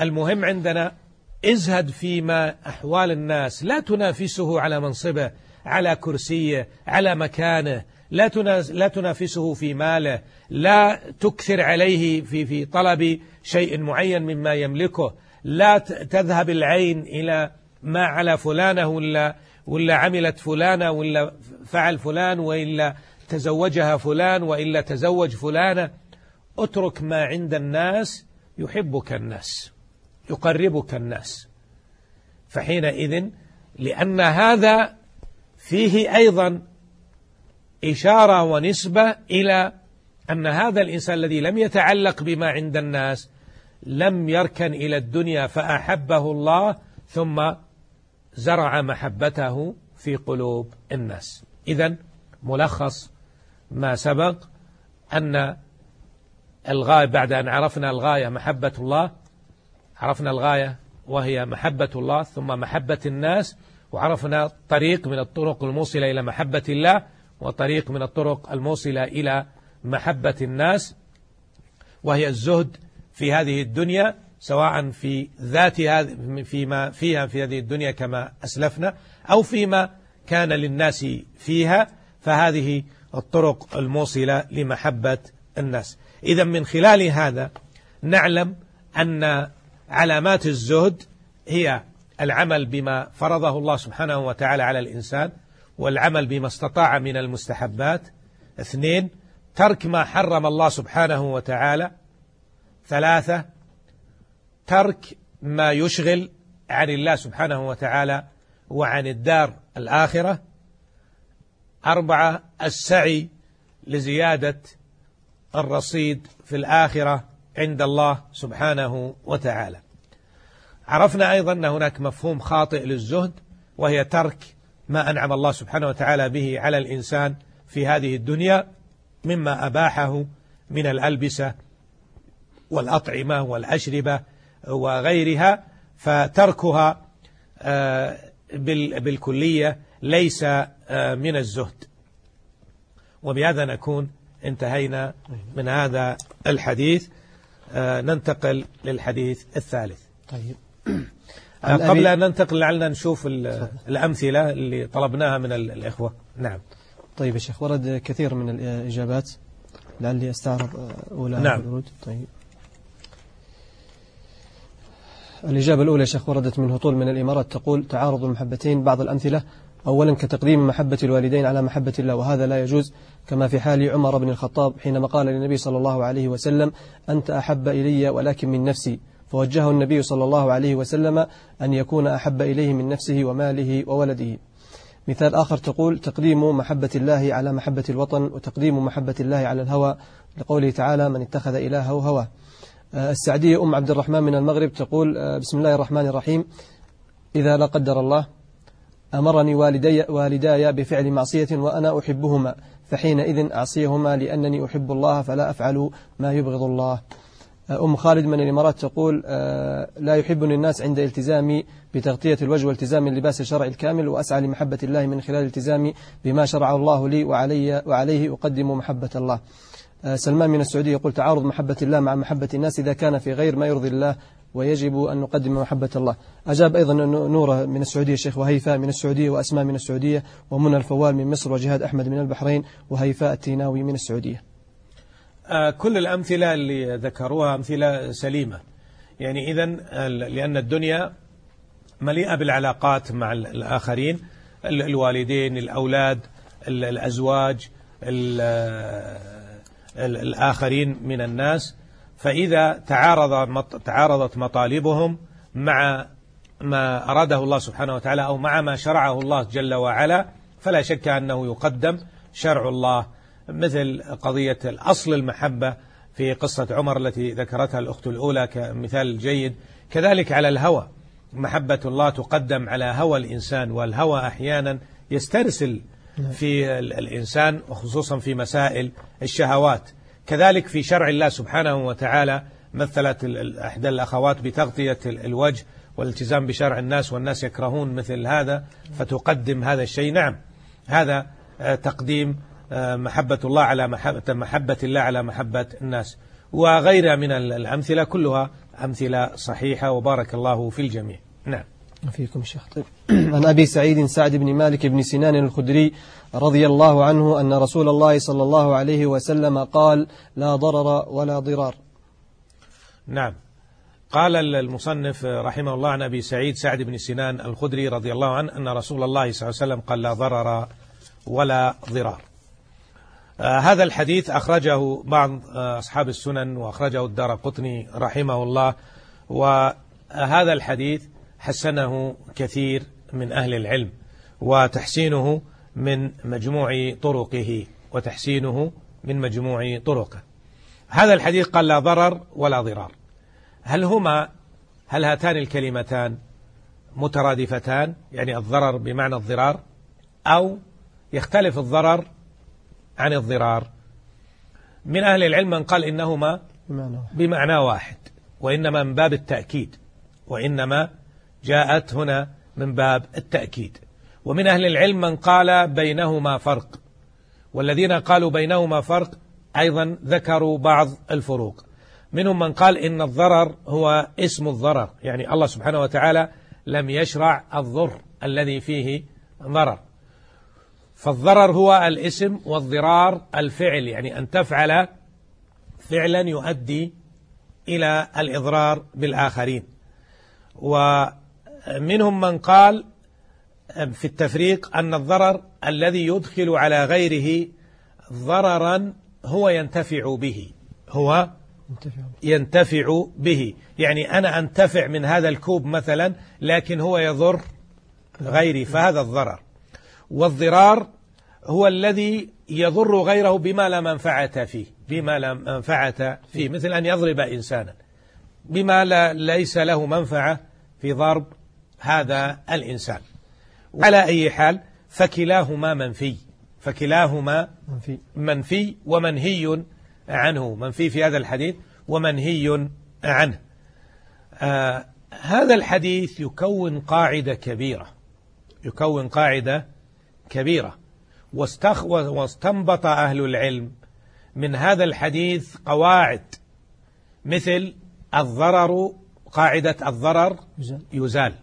Speaker 2: المهم عندنا ازهد فيما أحوال الناس. لا تنافسه على منصبه على كرسيه على مكانه. لا لا تنافسه في ماله. لا تكثر عليه في في طلب شيء معين مما يملكه. لا تذهب العين إلى ما على فلانة ولا ولا عملت فلانة ولا فعل فلان وإلا تزوجها فلان وإلا تزوج فلانة اترك ما عند الناس يحبك الناس يقربك الناس. فحينئذ لأن هذا فيه أيضا إشارة ونسبة إلى أن هذا الإنسان الذي لم يتعلق بما عند الناس لم يركن إلى الدنيا فأحبه الله ثم زرع محبته في قلوب الناس. إذا ملخص ما سبق أن الغاية بعد أن عرفنا الغاية محبة الله عرفنا الغاية وهي محبة الله ثم محبة الناس وعرفنا طريق من الطرق الموصلة إلى محبة الله وطريق من الطرق الموصلة إلى محبة الناس وهي الزهد في هذه الدنيا سواء في ذات فيما فيها في هذه الدنيا كما أسلفنا أو فيما كان للناس فيها فهذه الطرق الموصلة لمحبة الناس. إذا من خلال هذا نعلم أن علامات الزهد هي العمل بما فرضه الله سبحانه وتعالى على الإنسان والعمل بما استطاع من المستحبات. اثنين ترك ما حرم الله سبحانه وتعالى. ثلاثة ترك ما يشغل عن الله سبحانه وتعالى وعن الدار الآخرة. أربعة السعي لزيادة الرصيد في الآخرة عند الله سبحانه وتعالى. عرفنا أيضا أن هناك مفهوم خاطئ للزهد وهي ترك ما أنعم الله سبحانه وتعالى به على الإنسان في هذه الدنيا مما أباحه من الألبسة والأطعمة والأشربة وغيرها فتركها آه، بالكلية ليس آه، من الزهد. وبهذا نكون انتهينا من هذا الحديث. آه، ننتقل للحديث الثالث.
Speaker 1: طيب.
Speaker 2: قبل أن ننتقل لعلنا نشوف الأمثلة اللي طلبناها من الإخوة. نعم.
Speaker 1: طيب يا شيخ ورد كثير من الإجابات. لعلي أستعرض أولى
Speaker 2: نعم.
Speaker 1: الورود. طيب. الإجابة الأولى يا شيخ وردت من هطول من الإمارات تقول تعارض المحبتين بعض الأمثلة. أولا كتقديم محبة الوالدين على محبة الله وهذا لا يجوز كما في حال عمر بن الخطاب حينما قال للنبي صلى الله عليه وسلم أنت أحب إلي ولكن من نفسي. فوجهه النبي صلى الله عليه وسلم أن يكون أحب إليه من نفسه وماله وولده. مثال آخر تقول تقديم محبة الله على محبة الوطن وتقديم محبة الله على الهوى. لقوله تعالى من اتخذ إلهه هوى. آه، السعدية أم عبد الرحمن من المغرب تقول آه، بسم الله الرحمن الرحيم إذا لا قدر الله أمرني والدي, والداي بفعل معصية وأنا أحبهما فحينئذ أعصيهما لأنني أحب الله فلا أفعل ما يبغض الله. أم خالد من الإمارات تقول آه، لا يحبني الناس عند التزامي بتغطية الوجه والتزام اللباس الشرعي الكامل وأسعى لمحبة الله من خلال التزامي بما شرعه الله لي وعلي وعليه أقدم محبة الله. سلمان من السعودية يقول تعارض محبة الله مع محبة الناس إذا كان في غير ما يرضي الله ويجب أن نقدم محبة الله. أجاب أيضا نورة من السعودية الشيخ وهيفاء من السعودية وأسماء من السعودية ومنى الفوال من مصر وجهاد أحمد من البحرين وهيفاء التيناوي من السعودية.
Speaker 2: آه، كل الأمثلة اللي ذكروها أمثلة سليمة. يعني إذا لأن الدنيا مليئة بالعلاقات مع الآخرين الوالدين الأولاد الأزواج الآخرين من الناس فإذا تعارض تعارضت مطالبهم مع ما أراده الله سبحانه وتعالى أو مع ما شرعه الله جل وعلا فلا شك أنه يقدم شرع الله. مثل قضية الأصل المحبة في قصة عمر التي ذكرتها الأخت الأولى كمثال جيد. كذلك على الهوى. محبة الله تقدم على هوى الإنسان والهوى أحيانا يسترسل في الإنسان وخصوصا في مسائل الشهوات. كذلك في شرع الله سبحانه وتعالى مثلت إحدى الأخوات بتغطية الوجه والالتزام بشرع الناس والناس يكرهون مثل هذا فتقدم هذا الشيء. نعم هذا آه، تقديم آه، محبة الله على محبة, محبة الله على محبة الناس. وغيرها من الأمثلة كلها أمثلة صحيحة وبارك الله في الجميع. نعم.
Speaker 1: فيكم شيخ. طيب. عن أبي سعيد سعد بن مالك بن سنان الخدري رضي الله عنه أن رسول الله صلى الله عليه وسلم قال لا ضرر ولا ضرار.
Speaker 2: نعم. قال المصنف رحمه الله عن أبي سعيد سعد بن سنان الخدري رضي الله عنه أن رسول الله صلى الله عليه وسلم قال لا ضرر ولا ضرار. آه هذا الحديث أخرجه بعض آه أصحاب السنن وأخرجه الدار قطني رحمه الله وهذا الحديث حسنه كثير من أهل العلم وتحسينه من مجموع طرقه وتحسينه من مجموع طرقه. هذا الحديث قال لا ضرر ولا ضرار. هل هما هل هاتان الكلمتان مترادفتان؟ يعني الضرر بمعنى الضرار أو يختلف الضرر عن الضرار. من أهل العلم من قال إنهما بمعنى واحد. وإنما من باب التأكيد وإنما جاءت هنا من باب التأكيد. ومن أهل العلم من قال بينهما فرق. والذين قالوا بينهما فرق أيضا ذكروا بعض الفروق. منهم من قال إن الضرر هو اسم الضرر يعني الله سبحانه وتعالى لم يشرع الضر الذي فيه ضرر. فالضرر هو الاسم والضرار الفعل يعني أن تفعل فعلا يؤدي إلى الإضرار بالآخرين. ومنهم من قال في التفريق أن الضرر الذي يدخل على غيره ضررا هو ينتفع به. هو ينتفع به. يعني أنا أنتفع من هذا الكوب مثلا لكن هو يضر غيري فهذا الضرر. والضرار هو الذي يضر غيره بما لا منفعة فيه بما لا منفعة فيه. مثل أن يضرب إنسانا بما لا ليس له منفعة في ضرب هذا الإنسان. على أي حال فكلاهما منفي. فكلاهما منفي, منفي ومنهي عنه. منفي في هذا الحديث ومنهي عنه. آه هذا الحديث يكون قاعدة كبيرة. يكون قاعدة كبيرة. واستخ واستنبط أهل العلم من هذا الحديث قواعد. مثل الضرر قاعدة الضرر يزال.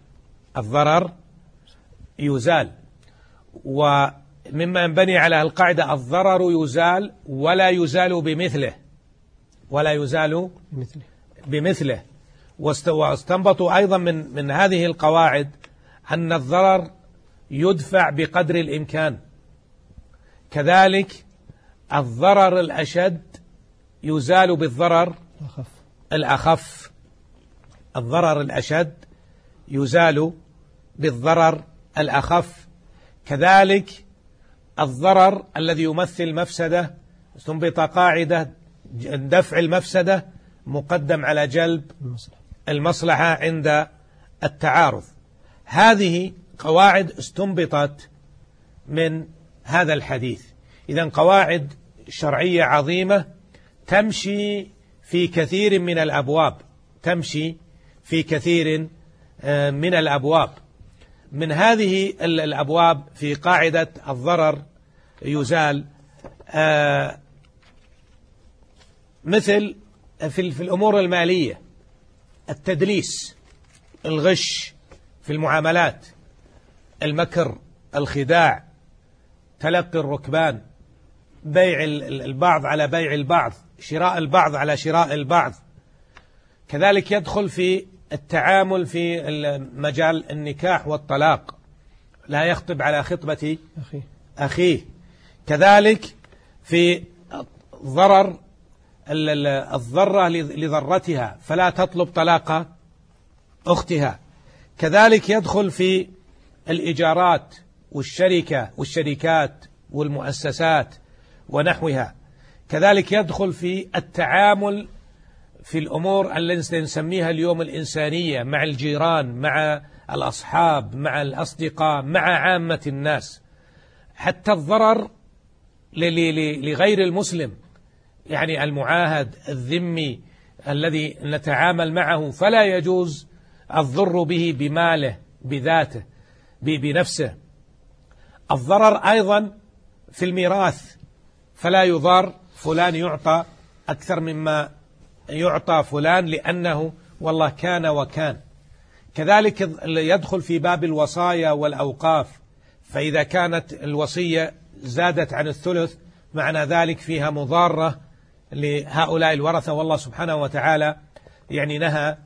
Speaker 2: الضرر يزال ومما ينبني على القاعدة الضرر يزال ولا يزال بمثله ولا يزال بمثله, بمثله. واستنبطوا أيضا من, من هذه القواعد أن الضرر يدفع بقدر الإمكان. كذلك الضرر الأشد يزال بالضرر الأخف. الضرر الأشد يزال بالضرر الأخف. كذلك الضرر الذي يمثل مفسدة استنبط قاعدة دفع المفسدة مقدم على جلب المصلحة عند التعارض. هذه قواعد استنبطت من هذا الحديث. إذا قواعد شرعية عظيمة تمشي في كثير من الأبواب تمشي في كثير من الأبواب. من هذه الأبواب في قاعدة الضرر يزال. آه، مثل في, في الأمور المالية التدليس الغش في المعاملات المكر الخداع تلقي الركبان بيع البعض على بيع البعض شراء البعض على شراء البعض. كذلك يدخل في التعامل في مجال النكاح والطلاق. لا يخطب على خطبة أخيه, أخيه. كذلك في ضرر الضرة لضرتها فلا تطلب طلاق أختها. كذلك يدخل في الإيجارات والشركة والشركات والمؤسسات ونحوها. كذلك يدخل في التعامل في الأمور التي نسميها اليوم الإنسانية مع الجيران مع الأصحاب مع الأصدقاء مع عامة الناس. حتى الضرر لغير المسلم. يعني المعاهد الذمي الذي نتعامل معه فلا يجوز الضر به بماله بذاته بنفسه. الضرر أيضا في الميراث. فلا يضار فلان يعطى أكثر مما يعطى فلان لأنه والله كان وكان. كذلك يدخل في باب الوصايا والأوقاف. فإذا كانت الوصية زادت عن الثلث معنى ذلك فيها مضارة لهؤلاء الورثة. والله سبحانه وتعالى يعني نهى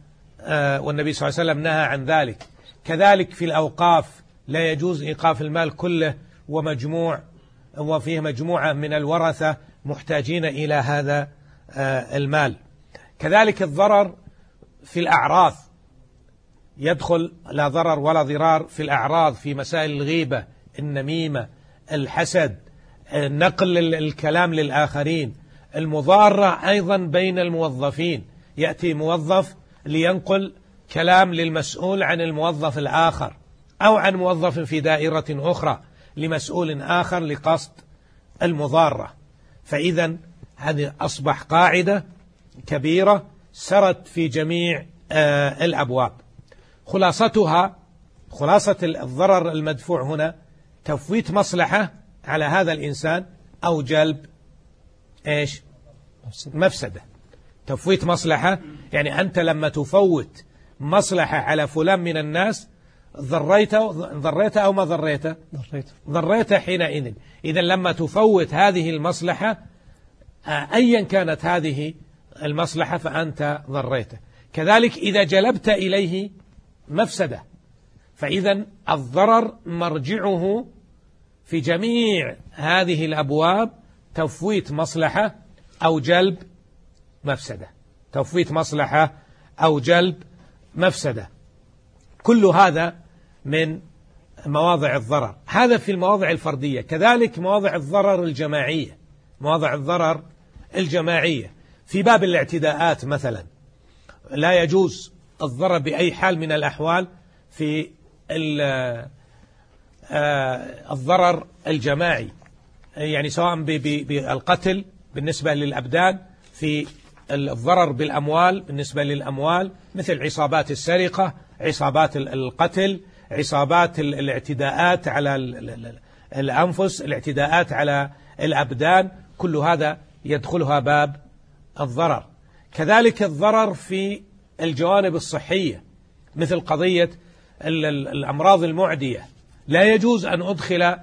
Speaker 2: آه، والنبي صلى الله عليه وسلم نهى عن ذلك. كذلك في الأوقاف لا يجوز إيقاف المال كله ومجموع وفيه مجموعة من الورثة محتاجين إلى هذا آه، المال. كذلك الضرر في الأعراض. يدخل لا ضرر ولا ضرار في الأعراض في مسائل الغيبة النميمة الحسد نقل الكلام للآخرين. المضارة أيضا بين الموظفين. يأتي موظف لينقل كلام للمسؤول عن الموظف الآخر أو عن موظف في دائرة أخرى لمسؤول آخر لقصد المضارة. فإذا هذه أصبح قاعدة كبيرة سرت في جميع آه، الأبواب. خلاصتها خلاصة الضرر المدفوع هنا تفويت مصلحة على هذا الإنسان أو جلب إيش؟ مفسدة. تفويت مصلحة يعني أنت لما تفوت مصلحة على فلان من الناس ضريته ضريته أو ما ضريته؟ ضريته. ضريته حينئذ. إذا لما تفوت هذه المصلحة آه، أيا كانت هذه المصلحة فأنت ضريته. كذلك إذا جلبت إليه مفسدة فإذا الضرر مرجعه في جميع هذه الأبواب تفويت مصلحة أو جلب مفسدة. تفويت مصلحة أو جلب مفسدة. كل هذا من مواضع الضرر. هذا في المواضع الفردية. كذلك مواضع الضرر الجماعية. مواضع الضرر الجماعية. في باب الاعتداءات مثلا لا يجوز الضرر بأي حال من الأحوال في آه، الضرر الجماعي يعني سواء بالقتل بالنسبة للأبدان في الضرر بالأموال بالنسبة للأموال مثل عصابات السرقة عصابات القتل عصابات الاعتداءات على الأنفس الاعتداءات على الأبدان كل هذا يدخلها باب الضرر. كذلك الضرر في الجوانب الصحية مثل قضية الأمراض المعدية. لا يجوز أن أدخل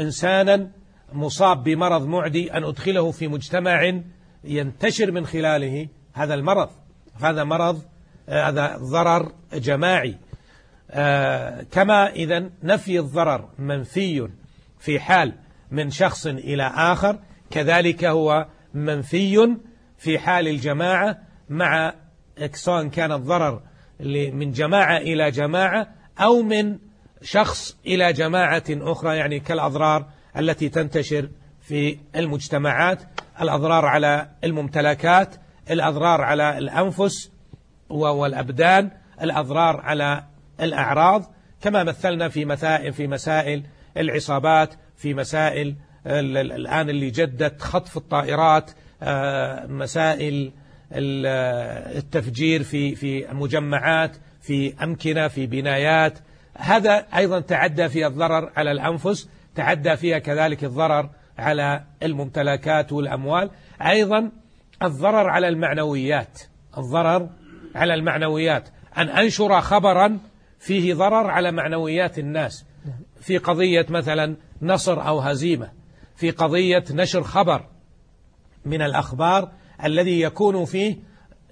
Speaker 2: إنسانا مصاب بمرض معدي أن أدخله في مجتمع ينتشر من خلاله هذا المرض. هذا مرض هذا ضرر جماعي. آه، كما إذا نفي الضرر منفي في حال من شخص إلى آخر كذلك هو منفي في حال الجماعة مع سواء كان الضرر من جماعة إلى جماعة أو من شخص إلى جماعة أخرى يعني كالأضرار التي تنتشر في المجتمعات. الأضرار على الممتلكات الأضرار على الأنفس والأبدان الأضرار على الأعراض. كما مثلنا في مسائل في مسائل العصابات في مسائل الآن اللي جدت خطف الطائرات مسائل التفجير في في مجمعات في أمكنة في بنايات. هذا أيضا تعدى فيها الضرر على الأنفس تعدى فيها كذلك الضرر على الممتلكات والأموال. أيضا الضرر على المعنويات الضرر على المعنويات. أن أنشر خبرا فيه ضرر على معنويات الناس. في قضية مثلا نصر أو هزيمة في قضية نشر خبر من الأخبار الذي يكون فيه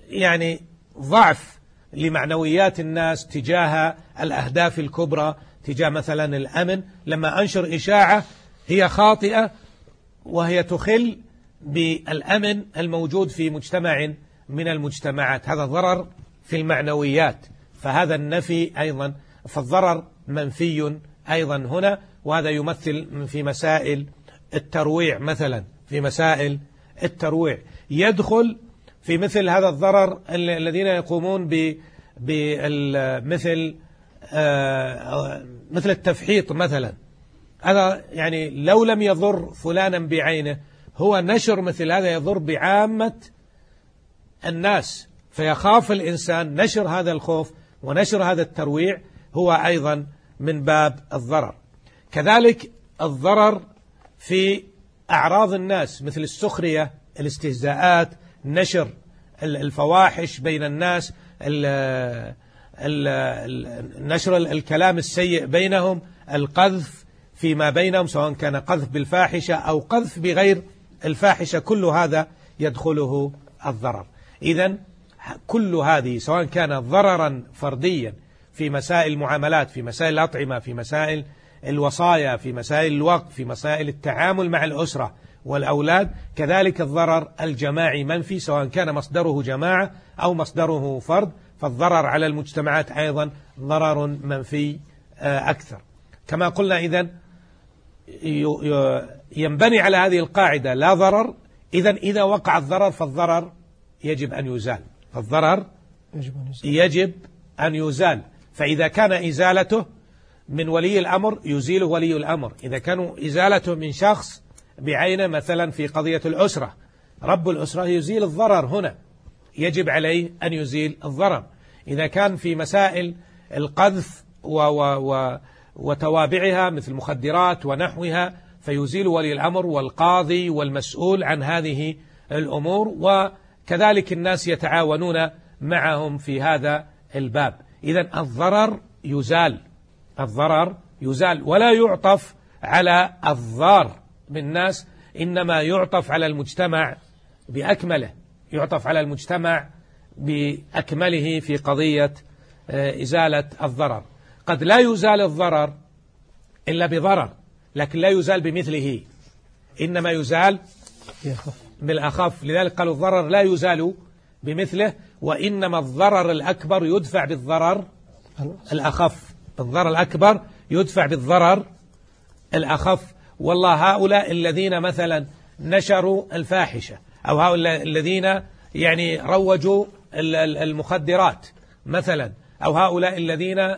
Speaker 2: يعني ضعف لمعنويات الناس تجاه الأهداف الكبرى تجاه مثلا الأمن. لما أنشر إشاعة هي خاطئة وهي تخل بالأمن الموجود في مجتمع من المجتمعات. هذا ضرر في المعنويات فهذا النفي أيضا فالضرر منفي أيضا هنا وهذا يمثل في مسائل الترويع مثلا في مسائل الترويع. يدخل في مثل هذا الضرر الذين يقومون بمثل آه، مثل التفحيط مثلا. هذا يعني لو لم يضر فلانا بعينه هو نشر مثل هذا يضر بعامة الناس. فيخاف الإنسان نشر هذا الخوف ونشر هذا الترويع هو أيضا من باب الضرر. كذلك الضرر في أعراض الناس مثل السخرية الاستهزاءات نشر الفواحش بين الناس نشر الكلام السيء بينهم القذف فيما بينهم سواء كان قذف بالفاحشة أو قذف بغير الفاحشة كل هذا يدخله الضرر. إذا كل هذه سواء كان ضررا فرديا في مسائل المعاملات في مسائل الأطعمة في مسائل الوصايا في مسائل الوقت في مسائل التعامل مع الأسرة والأولاد. كذلك الضرر الجماعي منفي سواء كان مصدره جماعة أو مصدره فرد. فالضرر على المجتمعات أيضا ضرر منفي آه، أكثر. كما قلنا إذن ينبني على هذه القاعدة لا ضرر. إذا إذا وقع الضرر فالضرر يجب أن يزال. فالضرر يجب أن يزال. فإذا كان إزالته من ولي الأمر يزيله ولي الأمر. إذا كانوا إزالته من شخص بعينه مثلا في قضية الأسرة رب الأسرة يزيل الضرر هنا. يجب عليه أن يزيل الضرر. إذا كان في مسائل القذف و و و وتوابعها مثل المخدرات ونحوها فيزيل ولي الأمر والقاضي والمسؤول عن هذه الأمور وكذلك الناس يتعاونون معهم في هذا الباب. إذا الضرر يزال. الضرر يزال ولا يعطف على الضار بالناس إنما يعطف على المجتمع بأكمله يعطف على المجتمع بأكمله في قضية آه، إزالة الضرر. قد لا يزال الضرر إلا بضرر لكن لا يزال بمثله. إنما يزال بالأخف. لذلك قالوا الضرر لا يزال بمثله وإنما الضرر الأكبر يدفع بالضرر الأخف. الضرر الأكبر يدفع بالضرر الأخف. والله هؤلاء الذين مثلا نشروا الفاحشة أو هؤلاء الذين يعني روجوا المخدرات مثلا أو هؤلاء الذين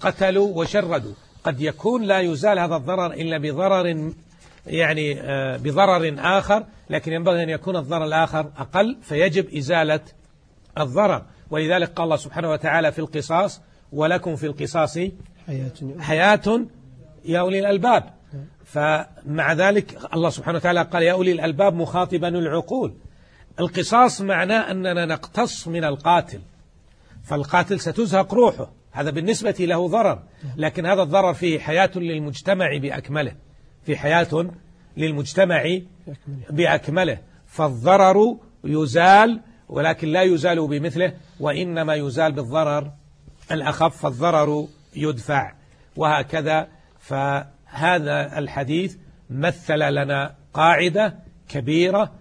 Speaker 2: قتلوا وشردوا. قد يكون لا يزال هذا الضرر إلا بضرر يعني آه، بضرر آخر لكن ينبغي أن يكون الضرر الآخر أقل فيجب إزالة الضرر. ولذلك قال الله سبحانه وتعالى في القصاص ولكم في القصاص حياة يا أولي الألباب. فمع ذلك الله سبحانه وتعالى قال يا أولي الألباب مخاطبا العقول. القصاص معناه أننا نقتص من القاتل. فالقاتل ستزهق روحه. هذا بالنسبة له ضرر. لكن هذا الضرر فيه حياة للمجتمع بأكمله. في حياة للمجتمع بأكمله. فالضرر يزال ولكن لا يزال بمثله. وإنما يزال بالضرر الأخف فالضرر يدفع وهكذا. فهذا الحديث مثل لنا قاعدة كبيرة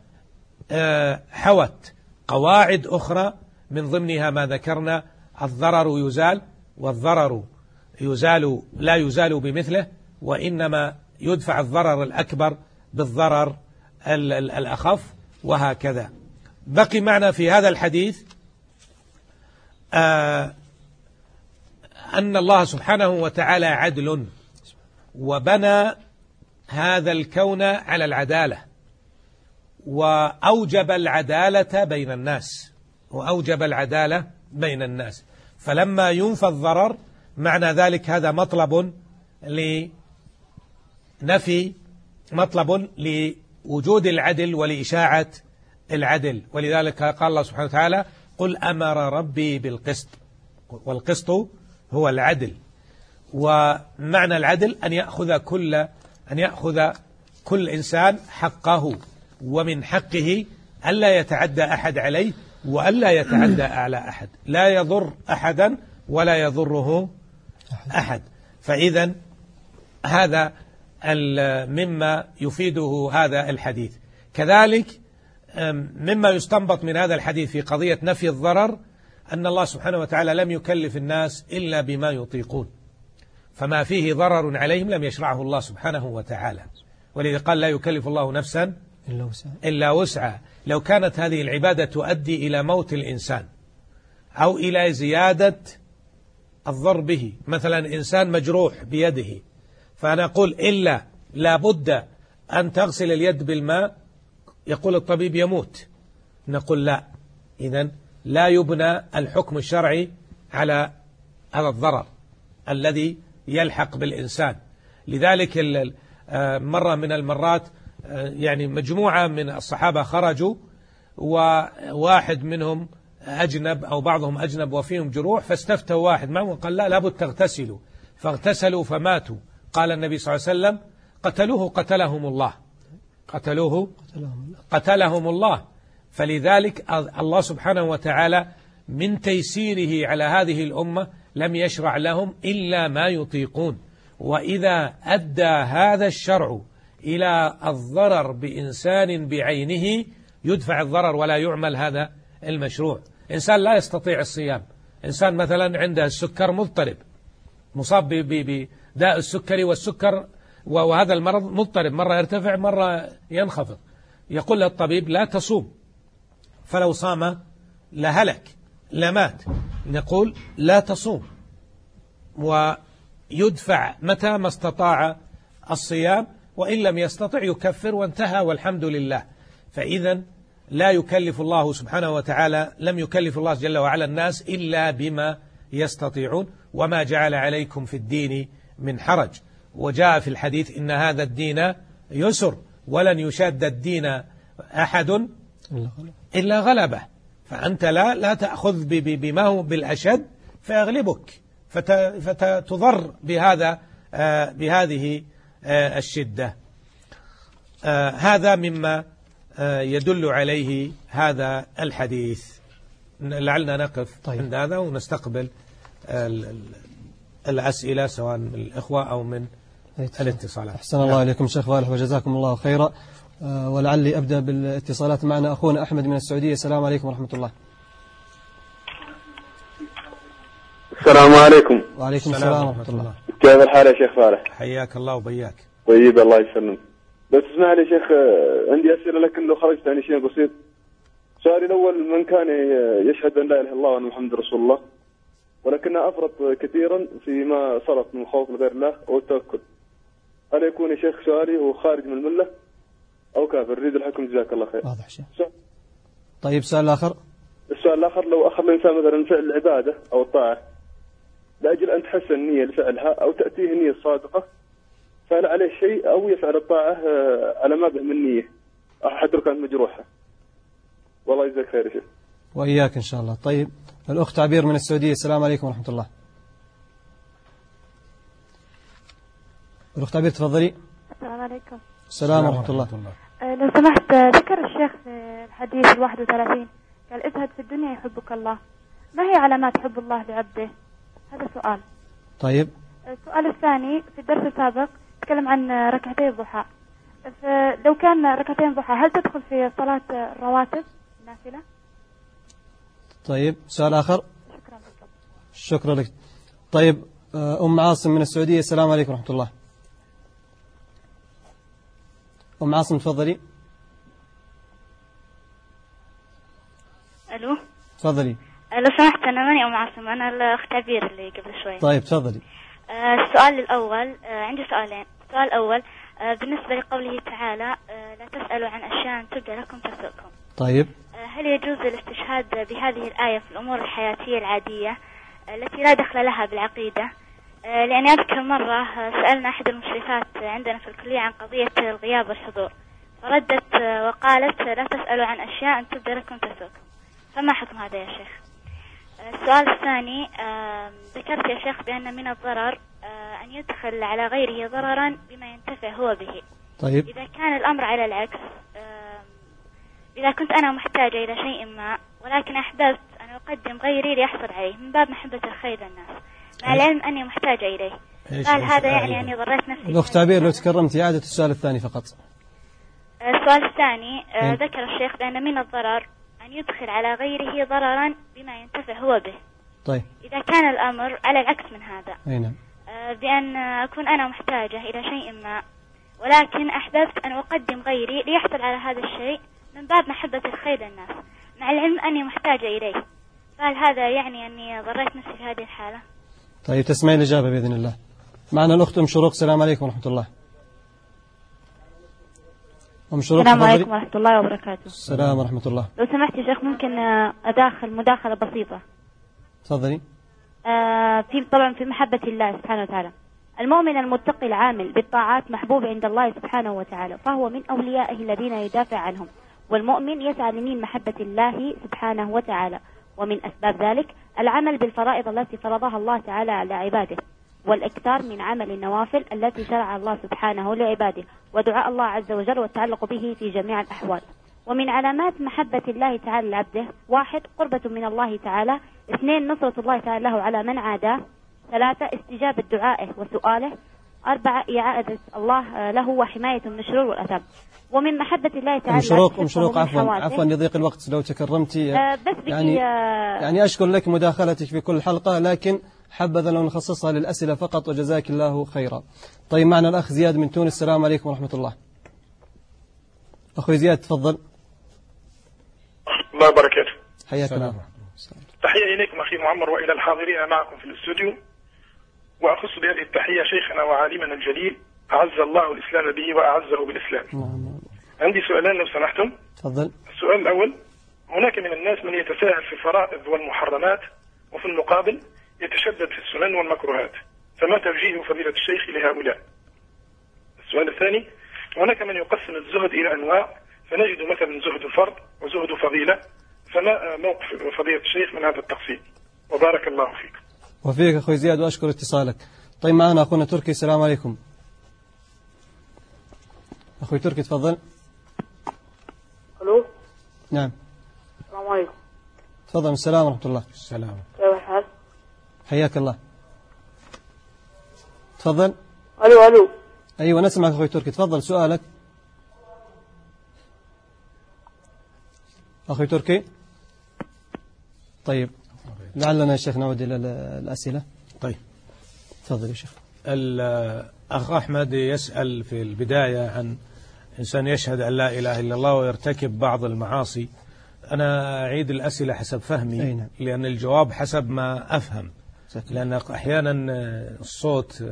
Speaker 2: آه، حوت قواعد أخرى من ضمنها ما ذكرنا الضرر يزال والضرر يزال لا يزال بمثله وإنما يدفع الضرر الأكبر بالضرر الأخف وهكذا. بقي معنا في هذا الحديث آه أن الله سبحانه وتعالى عدل وبنى هذا الكون على العدالة وأوجب العدالة بين الناس وأوجب العدالة بين الناس. فلما ينفى الضرر معنى ذلك هذا مطلب لنفي مطلب لوجود العدل ولإشاعة العدل. ولذلك قال الله سبحانه وتعالى قل أمر ربي بالقسط والقسط هو العدل. ومعنى العدل أن يأخذ كل أن يأخذ كل إنسان حقه ومن حقه ألا يتعدى أحد عليه وألا يتعدى أعلى أحد. لا يضر أحدا ولا يضره أحد. فإذا هذا مما يفيده هذا الحديث. كذلك مما يستنبط من هذا الحديث في قضية نفي الضرر أن الله سبحانه وتعالى لم يكلف الناس إلا بما يطيقون. فما فيه ضرر عليهم لم يشرعه الله سبحانه وتعالى. ولذا قال لا يكلف الله نفسا إلا وسعى لو كانت هذه العبادة تؤدي إلى موت الإنسان أو إلى زيادة الضر به. مثلا إنسان مجروح بيده. فأنا أقول إلا لابد أن تغسل اليد بالماء. يقول الطبيب يموت. نقول لا. إذا لا يبنى الحكم الشرعي على هذا الضرر الذي يلحق بالإنسان. لذلك آه، مرة من المرات آه، يعني مجموعة من الصحابة خرجوا وواحد منهم أجنب أو بعضهم أجنب وفيهم جروح فاستفتوا واحد معهم وقال لا لابد تغتسلوا. فاغتسلوا فماتوا. قال النبي صلى الله عليه وسلم قتلوه قتلهم الله. قتلوه قتلهم الله. فلذلك الله سبحانه وتعالى من تيسيره على هذه الأمة لم يشرع لهم إلا ما يطيقون. وإذا أدى هذا الشرع إلى الضرر بإنسان بعينه يدفع الضرر ولا يعمل هذا المشروع. إنسان لا يستطيع الصيام. إنسان مثلا عنده السكر مضطرب. مصاب بداء السكري والسكر وهذا المرض مضطرب. مرة يرتفع مرة ينخفض. يقول للطبيب لا تصوم. فلو صام لهلك لمات. نقول لا تصوم. ويدفع متى ما استطاع الصيام وإن لم يستطع يكفر وانتهى والحمد لله. فإذا لا يكلف الله سبحانه وتعالى لم يكلف الله جل وعلا الناس إلا بما يستطيعون. وما جعل عليكم في الدين من حرج. وجاء في الحديث إن هذا الدين يسر ولن يشاد الدين أحد. إلا غلبه. فأنت لا لا تأخذ بما هو بالأشد فيغلبك. فتضر بهذا آه، بهذه آه، الشدة. آه، هذا مما يدل عليه هذا الحديث. لعلنا نقف طيب. عند هذا ونستقبل الأسئلة سواء من الإخوة أو من
Speaker 1: تفضل.
Speaker 2: الاتصالات.
Speaker 1: أحسن الله إليكم شيخ فالح وجزاكم الله خيرا. ولعلي أبدأ بالاتصالات معنا. أخونا أحمد من السعودية. السلام عليكم ورحمة الله.
Speaker 4: السلام عليكم.
Speaker 1: وعليكم السلام ورحمة الله.
Speaker 4: كيف الحال يا شيخ صالح؟
Speaker 2: حياك الله وبياك.
Speaker 4: طيب الله يسلمك. بس اسمح لي يا شيخ آه، عندي أسئلة لكن لو خرجت عن شيء بسيط. سؤالي الأول من كان يشهد أن لا إله إلا الله وأن محمد رسول الله؟ ولكنه أفرط كثيرا فيما صرف من الخوف لغير الله أو التوكل هل يكون يا شيخ سؤالي هو خارج من الملة؟ أو كافر اريد الحكم جزاك الله خير.
Speaker 1: واضح شيء. طيب سؤال آخر
Speaker 4: السؤال الآخر لو أخذ الإنسان مثلا فعل العبادة أو الطاعة لأجل أن تحسن النية لفعلها أو تأتيه النية الصادقة فهل عليه شيء أو يفعل الطاعة آه، على ما به من نيه حتى لو كانت مجروحة. والله يجزاك خير يا شيخ.
Speaker 1: وإياك إن شاء الله. طيب الأخت عبير من السعودية السلام عليكم ورحمة الله. الأخت عبير تفضلي.
Speaker 5: السلام عليكم.
Speaker 1: السلام ورحمة الله.
Speaker 5: آه، لو سمحت آه، ذكر الشيخ في الحديث ال 31 قال ازهد في الدنيا يحبك الله. ما هي علامات حب الله لعبده؟ هذا سؤال.
Speaker 1: طيب.
Speaker 5: آه، السؤال الثاني في الدرس السابق تكلم عن ركعتي الضحى. لو كان ركعتين ضحى هل تدخل في صلاة الرواتب النافلة؟
Speaker 1: طيب. سؤال آخر.
Speaker 5: شكرا لكم
Speaker 1: شكرا لك. طيب أم عاصم من السعودية السلام عليكم ورحمة الله. أم عاصم تفضلي.
Speaker 6: ألو؟
Speaker 1: تفضلي.
Speaker 6: لو سمحت أنا ماني أم عاصم أنا الأخت عبير اللي قبل شوي.
Speaker 1: طيب تفضلي.
Speaker 6: آه، السؤال الأول آه، عندي سؤالين. السؤال الأول آه، بالنسبة لقوله تعالى آه، لا تسألوا عن أشياء تبدى لكم تسؤكم.
Speaker 1: طيب.
Speaker 6: آه، هل يجوز الاستشهاد بهذه الآية في الأمور الحياتية العادية آه، التي لا دخل لها بالعقيدة؟ آه، لأني أذكر مرة آه، سألنا أحد المشرفات عندنا في الكلية عن قضية الغياب والحضور. فردت آه، وقالت لا تسألوا عن أشياء تبدى لكم تسؤكم فما حكم هذا يا شيخ؟ السؤال الثاني ذكرت يا شيخ بأن من الضرر أن يدخل على غيره ضررا بما ينتفع هو به.
Speaker 1: طيب.
Speaker 6: إذا كان الأمر على العكس إذا كنت أنا محتاجة إلى شيء ما ولكن أحببت أن أقدم غيري ليحصل عليه. من باب محبة الخير للناس. العلم أني محتاجة إليه. قال هذا؟ يعني أني ضريت نفسي
Speaker 1: الأخت عبير لو تكرمتي إعادة السؤال الثاني فقط.
Speaker 6: آه، السؤال الثاني آه،
Speaker 1: نعم.
Speaker 6: ذكر الشيخ بأن من الضرر أن يدخل على غيره ضررا بما ينتفع هو به.
Speaker 1: طيب.
Speaker 6: إذا كان الأمر على العكس من هذا.
Speaker 1: أي نعم.
Speaker 6: آه، بأن أكون أنا محتاجة إلى شيء ما ولكن أحببت أن أقدم غيري ليحصل على هذا الشيء من باب محبة الخير للناس مع العلم أني محتاجة إليه. فهل هذا يعني أني ضريت نفسي في هذه الحالة؟
Speaker 1: طيب تسمعين الإجابة بإذن الله. معنا الأخت أم شروق السلام عليكم ورحمة الله. أم شروق
Speaker 7: السلام. عليكم ورحمة الله وبركاته.
Speaker 1: السلام ورحمة الله.
Speaker 7: لو سمحت يا شيخ ممكن آه، أداخل مداخلة بسيطة.
Speaker 1: تفضلي.
Speaker 7: آه، في طبعا في محبة الله سبحانه وتعالى. المؤمن المتقي العامل بالطاعات محبوب عند الله سبحانه وتعالى فهو من أوليائه الذين يدافع عنهم والمؤمن يسعى لمين محبة الله سبحانه وتعالى. ومن أسباب ذلك العمل بالفرائض التي فرضها الله تعالى على عباده والإكثار من عمل النوافل التي شرع الله سبحانه لعباده ودعاء الله عز وجل والتعلق به في جميع الأحوال. ومن علامات محبة الله تعالى لعبده واحد قربة من الله تعالى اثنين نصرة الله تعالى له على من عاداه ثلاثة استجابة دعائه وسؤاله أربعة إعادة الله آه، له وحماية من الشرور والأثم ومن محبة الله تعالى
Speaker 1: أم شروق أم شروق عفوا. عفوا لضيق الوقت لو تكرمتي
Speaker 7: آه، بس
Speaker 1: يعني
Speaker 7: آه،
Speaker 1: يعني أشكر لك مداخلتك في كل حلقة لكن حبذا لو نخصصها للأسئلة فقط وجزاك الله خيرا. طيب معنا الأخ زياد من تونس. السلام عليكم ورحمة الله. أخوي زياد تفضل.
Speaker 8: الله وبركاته.
Speaker 1: حياك الله.
Speaker 8: تحية إليكم أخي معمر وإلى الحاضرين معكم في الاستوديو. وأخص بهذه التحية شيخنا وعالمنا الجليل أعز الله الإسلام به وأعزه بالإسلام.
Speaker 1: نعم
Speaker 8: عندي سؤالان لو سمحتم.
Speaker 1: تفضل.
Speaker 8: السؤال الأول هناك من الناس من يتساهل في الفرائض والمحرمات وفي المقابل يتشدد في السنن والمكروهات فما توجيه فضيلة الشيخ لهؤلاء؟ السؤال الثاني هناك من يقسم الزهد إلى أنواع فنجد مثلا زهد فرض وزهد فضيلة فما موقف فضيلة الشيخ من هذا التقسيم؟ وبارك الله فيك.
Speaker 1: وفيك أخوي زياد وأشكر اتصالك. طيب معنا أخونا تركي السلام عليكم. أخوي تركي تفضل.
Speaker 9: ألو؟
Speaker 1: نعم.
Speaker 9: السلام عليكم.
Speaker 1: تفضل السلام ورحمة الله.
Speaker 2: السلام.
Speaker 9: كيف الحال؟
Speaker 1: حياك الله. تفضل.
Speaker 9: ألو ألو.
Speaker 1: أيوة نسمعك أخوي تركي. تفضل سؤالك. أخوي تركي. طيب. لعلنا يا شيخ نعود إلى ال- الأسئلة.
Speaker 2: طيب.
Speaker 1: تفضل يا شيخ.
Speaker 2: الأخ أحمد يسأل في البداية عن إنسان يشهد أن لا إله إلا الله ويرتكب بعض المعاصي أنا أعيد الأسئلة حسب فهمي
Speaker 1: أي نعم.
Speaker 2: لأن الجواب حسب ما أفهم. لأن أحيانا الصوت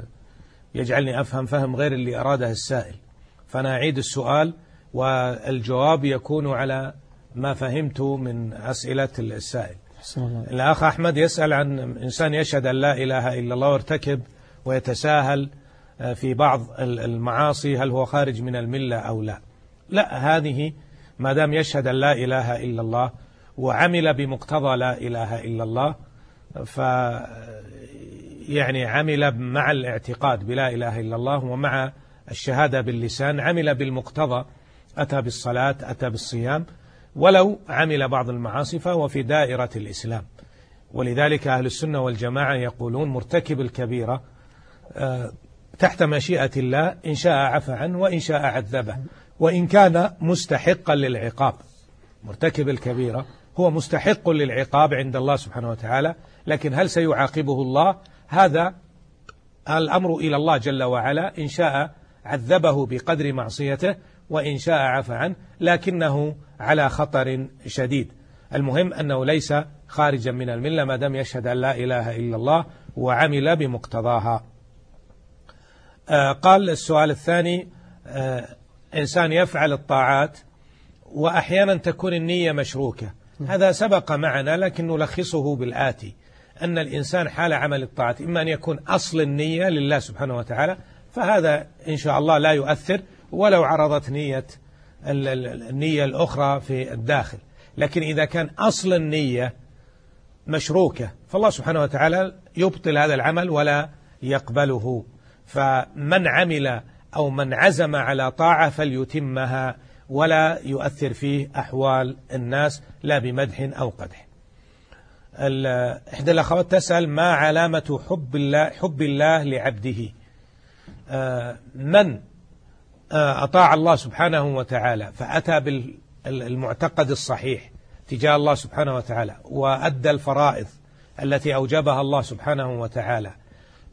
Speaker 2: يجعلني أفهم فهم غير اللي أراده السائل فأنا أعيد السؤال والجواب يكون على ما فهمت من أسئلة السائل. الأخ أحمد يسأل عن إنسان يشهد أن لا إله إلا الله ويرتكب ويتساهل آه، في بعض ال- المعاصي هل هو خارج من الملة أو لا. لا هذه ما دام يشهد أن لا إله إلا الله وعمل بمقتضى لا إله إلا الله ف يعني عمل مع الاعتقاد بلا إله إلا الله ومع الشهادة باللسان عمل بالمقتضى أتى بالصلاة أتى بالصيام ولو عمل بعض المعاصي فهو في دائرة الإسلام. ولذلك أهل السنة والجماعة يقولون مرتكب الكبيرة آه، تحت مشيئة الله إن شاء عفى عنه وإن شاء عذبه. وإن كان مستحقا للعقاب. مرتكب الكبيرة. هو مستحق للعقاب عند الله سبحانه وتعالى لكن هل سيعاقبه الله؟ هذا الأمر إلى الله جل وعلا. إن شاء عذبه بقدر معصيته وإن شاء عفى عنه لكنه على خطر شديد. المهم أنه ليس خارجا من الملة ما دام يشهد أن لا إله إلا الله وعمل بمقتضاها. قال السؤال الثاني آه، إنسان يفعل الطاعات وأحيانا تكون النية مشروكة. هذا سبق معنا لكن نلخصه بالآتي. أن الإنسان حال عمل الطاعات إما أن يكون أصل النية لله سبحانه وتعالى فهذا إن شاء الله لا يؤثر ولو عرضت نية ال- ال- النية الأخرى في الداخل. لكن إذا كان أصل النية مشروكة فالله سبحانه وتعالى يبطل هذا العمل ولا يقبله. فمن عمل أو من عزم على طاعة فليتمها ولا يؤثر فيه أحوال الناس لا بمدح أو قدح. إحدى الأخوات تسأل ما علامة حب الله, حب الله لعبده؟ آه، من آه، أطاع الله سبحانه وتعالى فأتى بالمعتقد الصحيح تجاه الله سبحانه وتعالى وأدى الفرائض التي أوجبها الله سبحانه وتعالى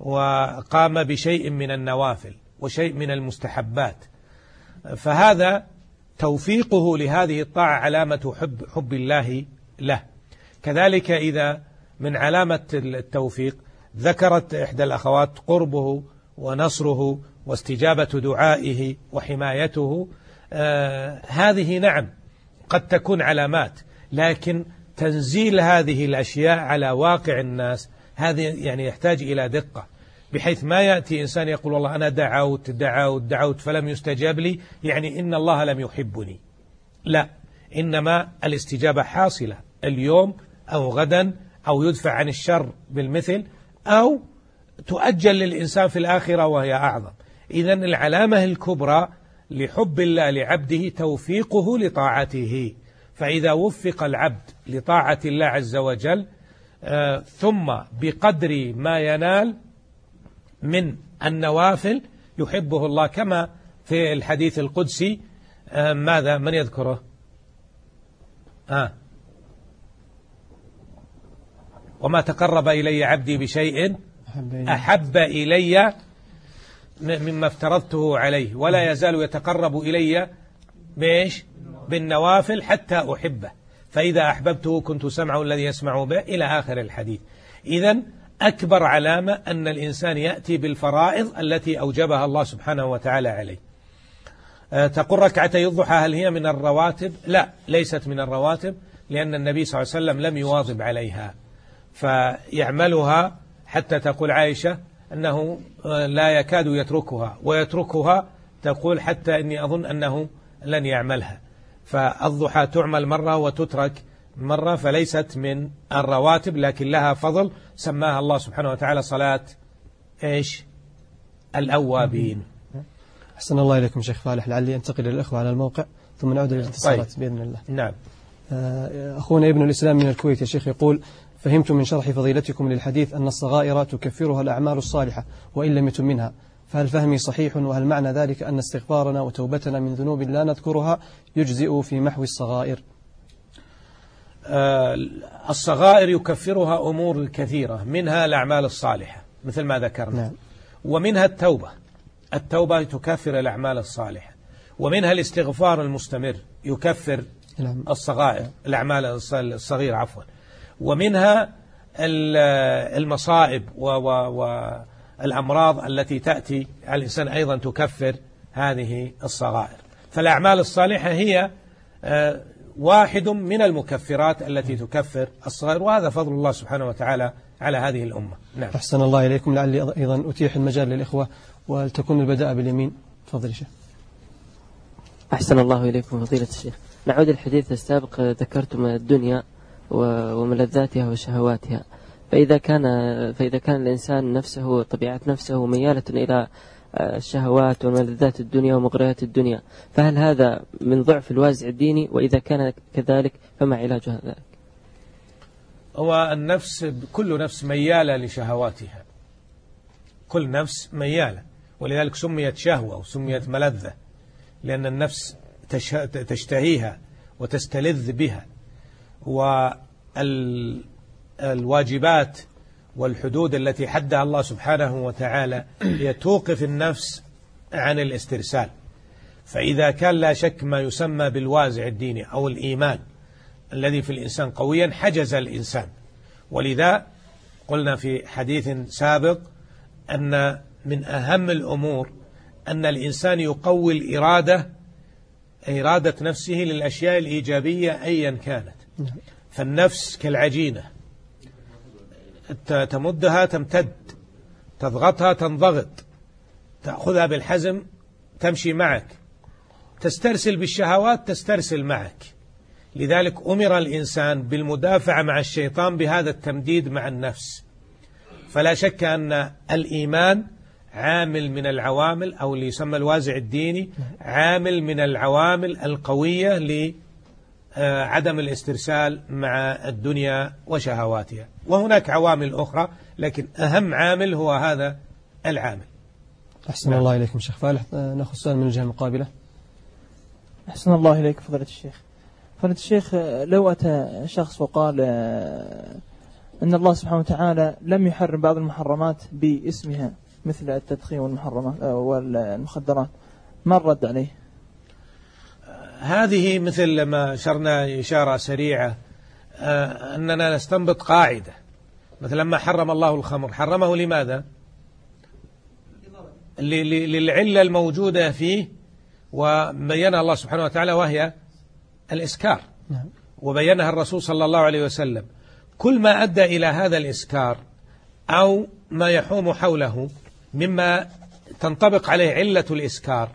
Speaker 2: وقام بشيء من النوافل وشيء من المستحبات. فهذا توفيقه لهذه الطاعة علامة حب, حب الله له. كذلك إذا من علامة التوفيق ذكرت إحدى الأخوات قربه ونصره واستجابة دعائه وحمايته. آه هذه نعم قد تكون علامات لكن تنزيل هذه الأشياء على واقع الناس هذه يعني يحتاج إلى دقة. بحيث ما يأتي إنسان يقول والله أنا دعوت دعوت دعوت فلم يستجاب لي يعني إن الله لم يحبني. لا إنما الاستجابة حاصلة اليوم أو غدا أو يدفع عن الشر بالمثل أو تؤجل للإنسان في الآخرة وهي أعظم. إذا العلامة الكبرى لحب الله لعبده توفيقه لطاعته. فإذا وفق العبد لطاعة الله عز وجل آه ثم بقدر ما ينال من النوافل يحبه الله كما في الحديث القدسي آه ماذا؟ من يذكره؟ آه. وما تقرب إلي عبدي بشيء أحب إلي. مما افترضته عليه ولا يزال يتقرب إلي بإيش؟ بالنوافل حتى أحبه. فإذا أحببته كنت سمعه الذي يسمع به إلى آخر الحديث. إذا أكبر علامة أن الإنسان يأتي بالفرائض التي أوجبها الله سبحانه وتعالى عليه. أه تقول ركعتي الضحى هل هي من الرواتب؟ لا ليست من الرواتب لأن النبي صلى الله عليه وسلم لم يواظب عليها. فيعملها حتى تقول عائشة أنه لا يكاد يتركها ويتركها تقول حتى إني أظن أنه لن يعملها. فالضحى تعمل مرة وتترك مرة فليست من الرواتب لكن لها فضل. سماها الله سبحانه وتعالى صلاة إيش؟ الأوابين.
Speaker 1: أحسن الله إليكم شيخ فالح لعلي أنتقل للإخوة على الموقع ثم نعود للاتصالات
Speaker 2: طيب.
Speaker 1: بإذن الله.
Speaker 2: نعم.
Speaker 1: أخونا ابن الإسلام من الكويت يا شيخ يقول فهمت من شرح فضيلتكم للحديث أن الصغائر تكفرها الأعمال الصالحة وإن لم يتم منها. فهل فهمي صحيح وهل معنى ذلك أن استغفارنا وتوبتنا من ذنوب لا نذكرها يجزئ في محو الصغائر؟
Speaker 2: آه، الصغائر يكفرها أمور كثيرة منها الأعمال الصالحة مثل ما ذكرنا.
Speaker 1: نعم.
Speaker 2: ومنها التوبة. التوبة تكفر الأعمال الصالحة. ومنها الاستغفار المستمر يكفر
Speaker 1: نعم.
Speaker 2: الصغائر الأعمال الص- الصغيرة عفوا. ومنها ال- المصائب والأمراض التي تأتي على الإنسان أيضا تكفر هذه الصغائر. فالأعمال الصالحة هي آه، واحد من المكفرات التي تكفر الصغائر وهذا فضل الله سبحانه وتعالى على هذه الأمة. نعم.
Speaker 1: أحسن الله إليكم لعلي أيضا أتيح المجال للإخوة ولتكون البداء باليمين. تفضل يا شيخ.
Speaker 3: أحسن الله إليكم فضيلة الشيخ. نعود الحديث السابق ذكرتم الدنيا وملذاتها وشهواتها. فإذا كان فإذا كان الإنسان نفسه طبيعة نفسه ميالة إلى الشهوات وملذات الدنيا ومغريات الدنيا. فهل هذا من ضعف الوازع الديني؟ وإذا كان كذلك فما علاج ذلك؟
Speaker 2: هو النفس كل نفس ميالة لشهواتها. كل نفس ميالة. ولذلك سميت شهوة وسميت ملذة. لأن النفس تشتهيها وتستلذ بها. والواجبات والحدود التي حدها الله سبحانه وتعالى هي توقف النفس عن الاسترسال. فإذا كان لا شك ما يسمى بالوازع الديني أو الإيمان الذي في الإنسان قويا حجز الإنسان. ولذا قلنا في حديث سابق أن من أهم الأمور أن الإنسان يقوي الإرادة إرادة نفسه للأشياء الإيجابية أيا كانت. فالنفس كالعجينة. تمدها تمتد تضغطها تنضغط تأخذها بالحزم تمشي معك تسترسل بالشهوات تسترسل معك. لذلك أمر الإنسان بالمدافعة مع الشيطان بهذا التمديد مع النفس. فلا شك أن الإيمان عامل من العوامل أو اللي يسمى الوازع الديني عامل من العوامل القوية لعدم الاسترسال مع الدنيا وشهواتها. وهناك عوامل أخرى لكن أهم عامل هو هذا العامل.
Speaker 1: أحسن
Speaker 2: نعم.
Speaker 1: الله إليكم شيخ فالح. آه، نأخذ سؤال من الجهة المقابلة.
Speaker 10: أحسن الله إليك فضيلة الشيخ. فضيلة الشيخ آه، لو أتى شخص وقال آه، أن الله سبحانه وتعالى لم يحرم بعض المحرمات باسمها مثل التدخين والمحرمات آه، والمخدرات ما الرد عليه؟
Speaker 2: هذه مثل ما أشرنا إشارة سريعة آه، أننا نستنبط قاعدة. مثل لما حرم الله الخمر حرمه لماذا؟ للعلة الموجودة فيه وبينها الله سبحانه وتعالى وهي الإسكار.
Speaker 1: نعم.
Speaker 2: وبينها الرسول صلى الله عليه وسلم. كل ما أدى إلى هذا الإسكار أو ما يحوم حوله مما تنطبق عليه علة الإسكار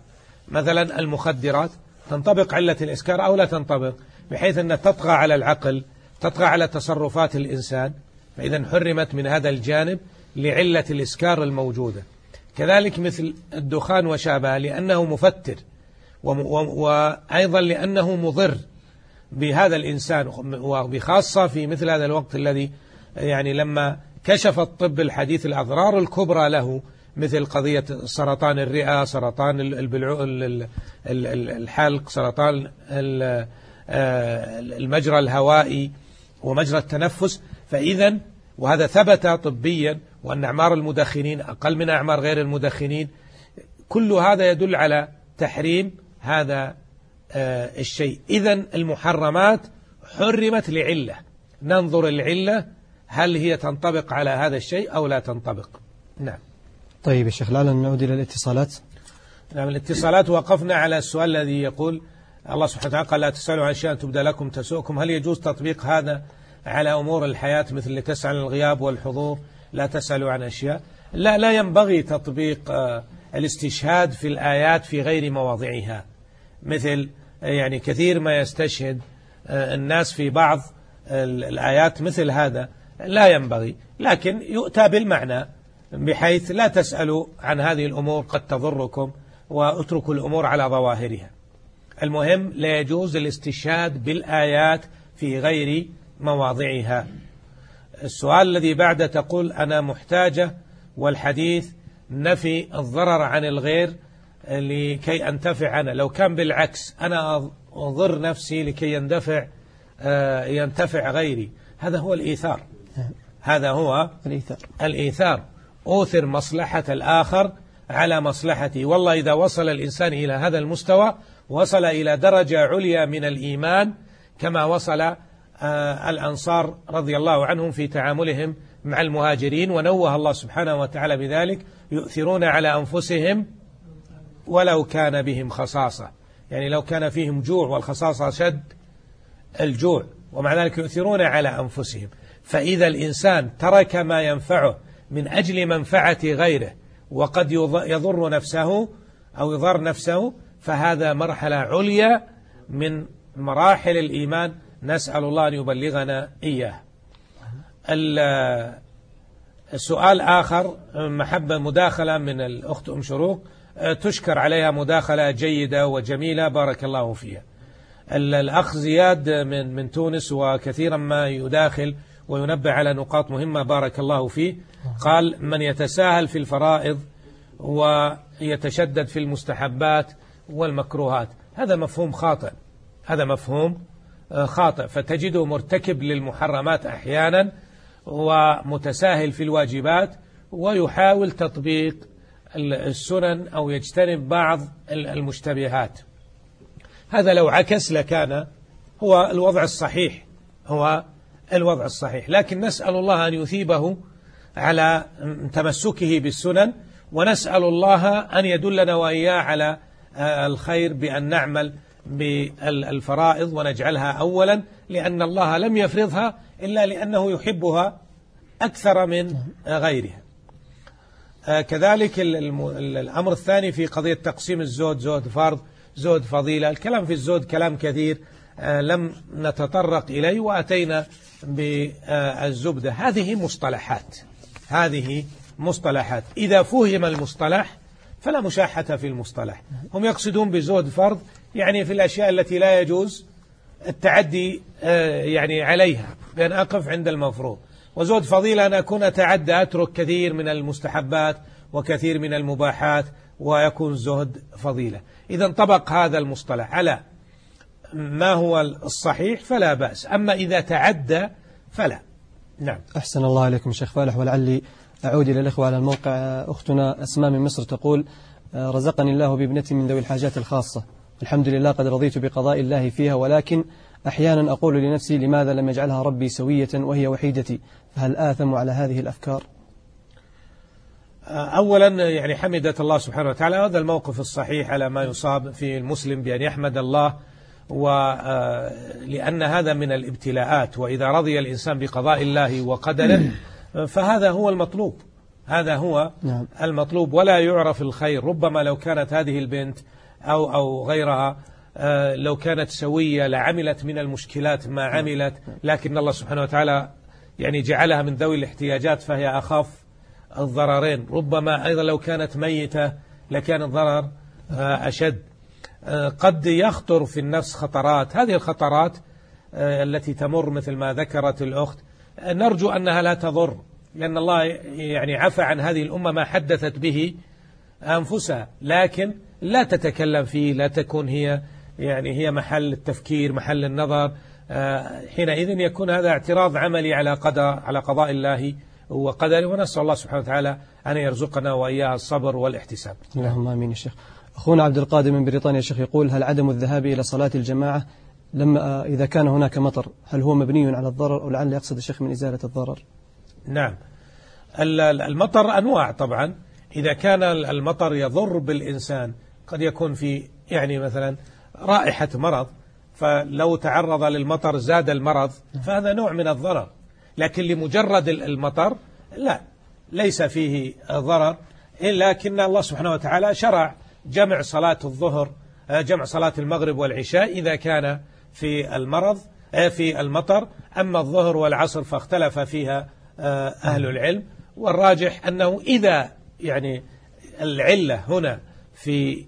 Speaker 2: مثلا المخدرات تنطبق علة الإسكار أو لا تنطبق بحيث أنها تطغى على العقل تطغى على تصرفات الإنسان فإذا حرمت من هذا الجانب لعلة الإسكار الموجودة. كذلك مثل الدخان وشابه لأنه مفتر وأيضا لأنه مضر بهذا الإنسان وبخاصة في مثل هذا الوقت الذي يعني لما كشف الطب الحديث الأضرار الكبرى له مثل قضية سرطان الرئة سرطان الحلق سرطان آه، المجرى الهوائي ومجرى التنفس. فإذا وهذا ثبت طبيا وأن أعمار المدخنين أقل من أعمار غير المدخنين. كل هذا يدل على تحريم هذا آه، الشيء. إذا المحرمات حرمت لعلة. ننظر العلة هل هي تنطبق على هذا الشيء أو لا تنطبق؟ نعم.
Speaker 1: طيب يا شيخ لعلنا نعود إلى الاتصالات.
Speaker 2: نعم الاتصالات وقفنا على السؤال الذي يقول الله سبحانه وتعالى قال لا تسألوا عن أشياء تبدى لكم تسؤكم هل يجوز تطبيق هذا على أمور الحياة مثل اللي عن الغياب والحضور لا تسألوا عن أشياء؟ لا لا ينبغي تطبيق آه، الاستشهاد في الآيات في غير مواضعها. مثل آه، يعني كثير ما يستشهد آه، الناس في بعض ال- الآيات مثل هذا لا ينبغي. لكن يؤتى بالمعنى. بحيث لا تسألوا عن هذه الأمور قد تضركم وأتركوا الأمور على ظواهرها. المهم لا يجوز الاستشهاد بالآيات في غير مواضعها. السؤال الذي بعده تقول أنا محتاجة والحديث نفي الضرر عن الغير لكي أنتفع أنا. لو كان بالعكس أنا أضر نفسي لكي يندفع آه، ينتفع غيري. هذا هو الإيثار. هذا هو
Speaker 1: الإيثار.
Speaker 2: الإيثار. أوثر مصلحة الآخر على مصلحتي والله إذا وصل الإنسان إلى هذا المستوى وصل إلى درجة عليا من الإيمان كما وصل آه، الأنصار رضي الله عنهم في تعاملهم مع المهاجرين ونوه الله سبحانه وتعالى بذلك يؤثرون على أنفسهم ولو كان بهم خصاصة. يعني لو كان فيهم جوع والخصاصة شد الجوع ومع ذلك يؤثرون على أنفسهم. فإذا الإنسان ترك ما ينفعه من أجل منفعة غيره وقد يضر نفسه أو يضر نفسه فهذا مرحلة عليا من مراحل الإيمان. نسأل الله أن يبلغنا إياه. السؤال آخر محبة مداخلة من الأخت أم شروق. تشكر عليها مداخلة جيدة وجميلة. بارك الله فيها. الأخ زياد من من تونس وكثيرا ما يداخل وينبه على نقاط مهمة بارك الله فيه. قال من يتساهل في الفرائض ويتشدد في المستحبات والمكروهات. هذا مفهوم خاطئ. هذا مفهوم آه، خاطئ. فتجده مرتكب للمحرمات أحيانا ومتساهل في الواجبات ويحاول تطبيق السنن أو يجتنب بعض المشتبهات. هذا لو عكس لكان هو الوضع الصحيح. هو الوضع الصحيح. لكن نسأل الله أن يثيبه على تمسكه بالسنن ونسأل الله أن يدلنا وإياه على آه، الخير بأن نعمل بالفرائض ونجعلها أولا لأن الله لم يفرضها إلا لأنه يحبها أكثر من غيرها. آه، كذلك الأمر الثاني في قضية تقسيم الزود زود فرض زود فضيلة. الكلام في الزود كلام كثير آه، لم نتطرق إليه وأتينا بالزبدة. هذه مصطلحات. هذه مصطلحات. إذا فهم المصطلح فلا مشاحة في المصطلح. هم يقصدون بزود فرض يعني في الأشياء التي لا يجوز التعدي آه، يعني عليها بأن أقف عند المفروض. وزود فضيلة أن أكون أتعدى أترك كثير من المستحبات وكثير من المباحات ويكون زهد فضيلة. إذا انطبق هذا المصطلح على ما هو الصحيح فلا بأس. أما إذا تعدى فلا. نعم.
Speaker 1: أحسن الله عليكم شيخ فالح ولعلي أعود إلى الإخوة على الموقع. أختنا أسماء من مصر تقول رزقني الله بابنتي من ذوي الحاجات الخاصة. الحمد لله قد رضيت بقضاء الله فيها ولكن أحيانا أقول لنفسي لماذا لم يجعلها ربي سوية وهي وحيدتي؟ فهل آثم على هذه الأفكار؟
Speaker 2: أولا يعني حمدت الله سبحانه وتعالى هذا الموقف الصحيح على ما يصاب في المسلم بأن يحمد الله ولأن هذا من الابتلاءات وإذا رضي الإنسان بقضاء الله وقدره فهذا هو المطلوب. هذا هو نعم. المطلوب. ولا يعرف الخير. ربما لو كانت هذه البنت أو, أو غيرها آه، لو كانت سوية لعملت من المشكلات ما عملت. لكن الله سبحانه وتعالى يعني جعلها من ذوي الاحتياجات فهي أخف الضررين. ربما أيضا لو كانت ميتة لكان الضرر آه، أشد. آه، قد يخطر في النفس خطرات. هذه الخطرات التي تمر مثل ما ذكرت الأخت نرجو أنها لا تضر لأن الله يعني عفى عن هذه الأمة ما حدثت به أنفسها. لكن لا تتكلم فيه لا تكون هي يعني هي محل التفكير محل النظر. آه، حينئذ يكون هذا اعتراض عملي على قضاء على قضاء الله وقدره ونسأل الله سبحانه وتعالى أن يرزقنا وإياه الصبر والإحتساب.
Speaker 1: اللهم آمين يا شيخ. أخونا عبد القادر من بريطانيا شيخ يقول هل عدم الذهاب إلى صلاة الجماعة لما إذا كان هناك مطر هل هو مبني على الضرر أو لعل يقصد الشيخ من إزالة الضرر؟
Speaker 2: نعم. المطر أنواع طبعا. إذا كان المطر يضر بالإنسان قد يكون في يعني مثلا رائحة مرض فلو تعرض للمطر زاد المرض فهذا نوع من الضرر. لكن لمجرد المطر لا ليس فيه ضرر. لكن الله سبحانه وتعالى شرع جمع صلاة الظهر جمع صلاة المغرب والعشاء إذا كان في المرض آه، في المطر. أما الظهر والعصر فاختلف فيها آه، أهل العلم. والراجح أنه إذا يعني العلة هنا في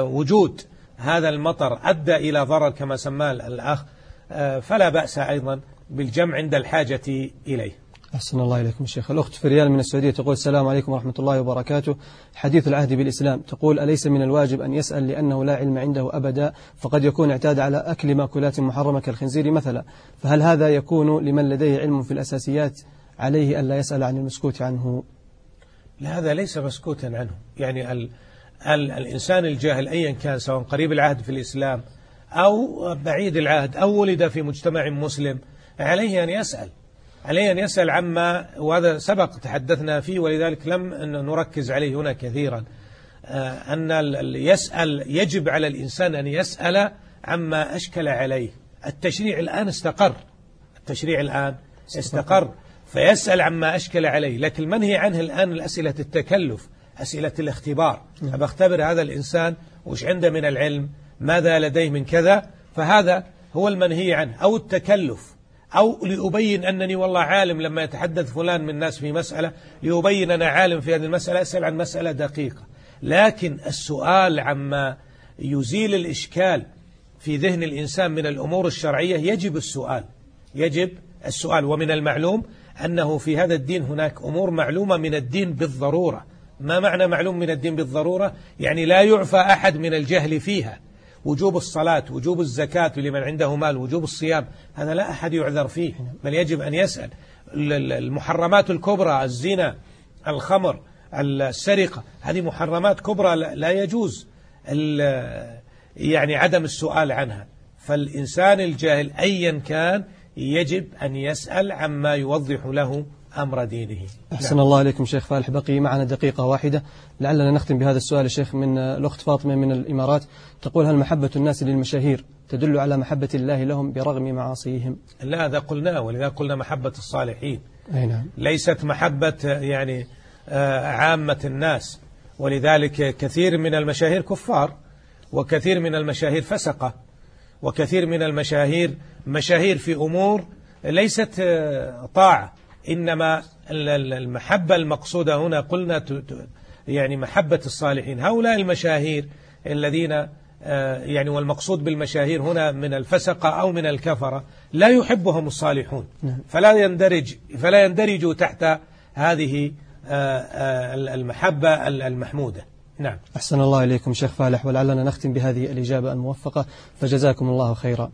Speaker 2: وجود هذا المطر أدى إلى ضرر كما سماه الأخ آه، فلا بأس أيضا بالجمع عند الحاجة إليه.
Speaker 1: أحسن الله إليكم الشيخ الأخت فريال من السعودية تقول السلام عليكم ورحمة الله وبركاته. حديث العهد بالإسلام. تقول أليس من الواجب أن يسأل لأنه لا علم عنده أبدا؟ فقد يكون اعتاد على أكل مأكولات محرمة كالخنزير مثلا. فهل هذا يكون لمن لديه علم في الأساسيات عليه ألا يسأل عن المسكوت عنه؟
Speaker 2: لا هذا ليس مسكوتا عنه. يعني ال ال الإنسان الجاهل أيا كان سواء قريب العهد في الإسلام أو بعيد العهد أو ولد في مجتمع مسلم عليه أن يسأل. عليه أن يسأل عما وهذا سبق تحدثنا فيه ولذلك لم نركز عليه هنا كثيرا. آه، أن يسأل يجب على الإنسان أن يسأل عما أشكل عليه. التشريع الآن استقر. التشريع الآن استقر. فيسأل عما أشكل عليه. لكن المنهي عنه الآن الأسئلة التكلف؟ أسئلة الاختبار. نعم. أبى أختبر هذا الإنسان وش عنده من العلم؟ ماذا لديه من كذا؟ فهذا هو المنهي عنه أو التكلف. أو لأبين أنني والله عالم لما يتحدث فلان من الناس في مسألة لأبين أنا عالم في هذه المسألة أسأل عن مسألة دقيقة. لكن السؤال عما يزيل الإشكال في ذهن الإنسان من الأمور الشرعية يجب السؤال. يجب السؤال. ومن المعلوم أنه في هذا الدين هناك أمور معلومة من الدين بالضرورة. ما معنى معلوم من الدين بالضرورة؟ يعني لا يعفى أحد من الجهل فيها. وجوب الصلاة وجوب الزكاة لمن عنده مال وجوب الصيام هذا لا أحد يعذر فيه بل يجب أن يسأل. المحرمات الكبرى الزنا الخمر السرقة هذه محرمات كبرى لا يجوز يعني عدم السؤال عنها. فالإنسان الجاهل أيا كان يجب أن يسأل عما يوضح له أمر دينه.
Speaker 1: أحسن نعم. الله إليكم شيخ فالح. بقي معنا دقيقة واحدة. لعلنا نختم بهذا السؤال الشيخ من الأخت فاطمة من الإمارات. تقول هل محبة الناس للمشاهير تدل على محبة الله لهم برغم معاصيهم؟
Speaker 2: لا هذا قلناه ولذا قلنا محبة الصالحين.
Speaker 1: أي نعم.
Speaker 2: ليست محبة يعني آه، عامة الناس. ولذلك كثير من المشاهير كفار وكثير من المشاهير فسقة وكثير من المشاهير مشاهير في أمور ليست آه، طاعة. إنما المحبة المقصودة هنا قلنا يعني محبة الصالحين. هؤلاء المشاهير الذين آه، يعني والمقصود بالمشاهير هنا من الفسقة أو من الكفرة لا يحبهم الصالحون. نعم. فلا يندرج فلا يندرجوا تحت هذه آه، آه، المحبة المحمودة. نعم.
Speaker 1: أحسن الله إليكم شيخ فالح ولعلنا نختم بهذه الإجابة الموفقة فجزاكم الله خيرا.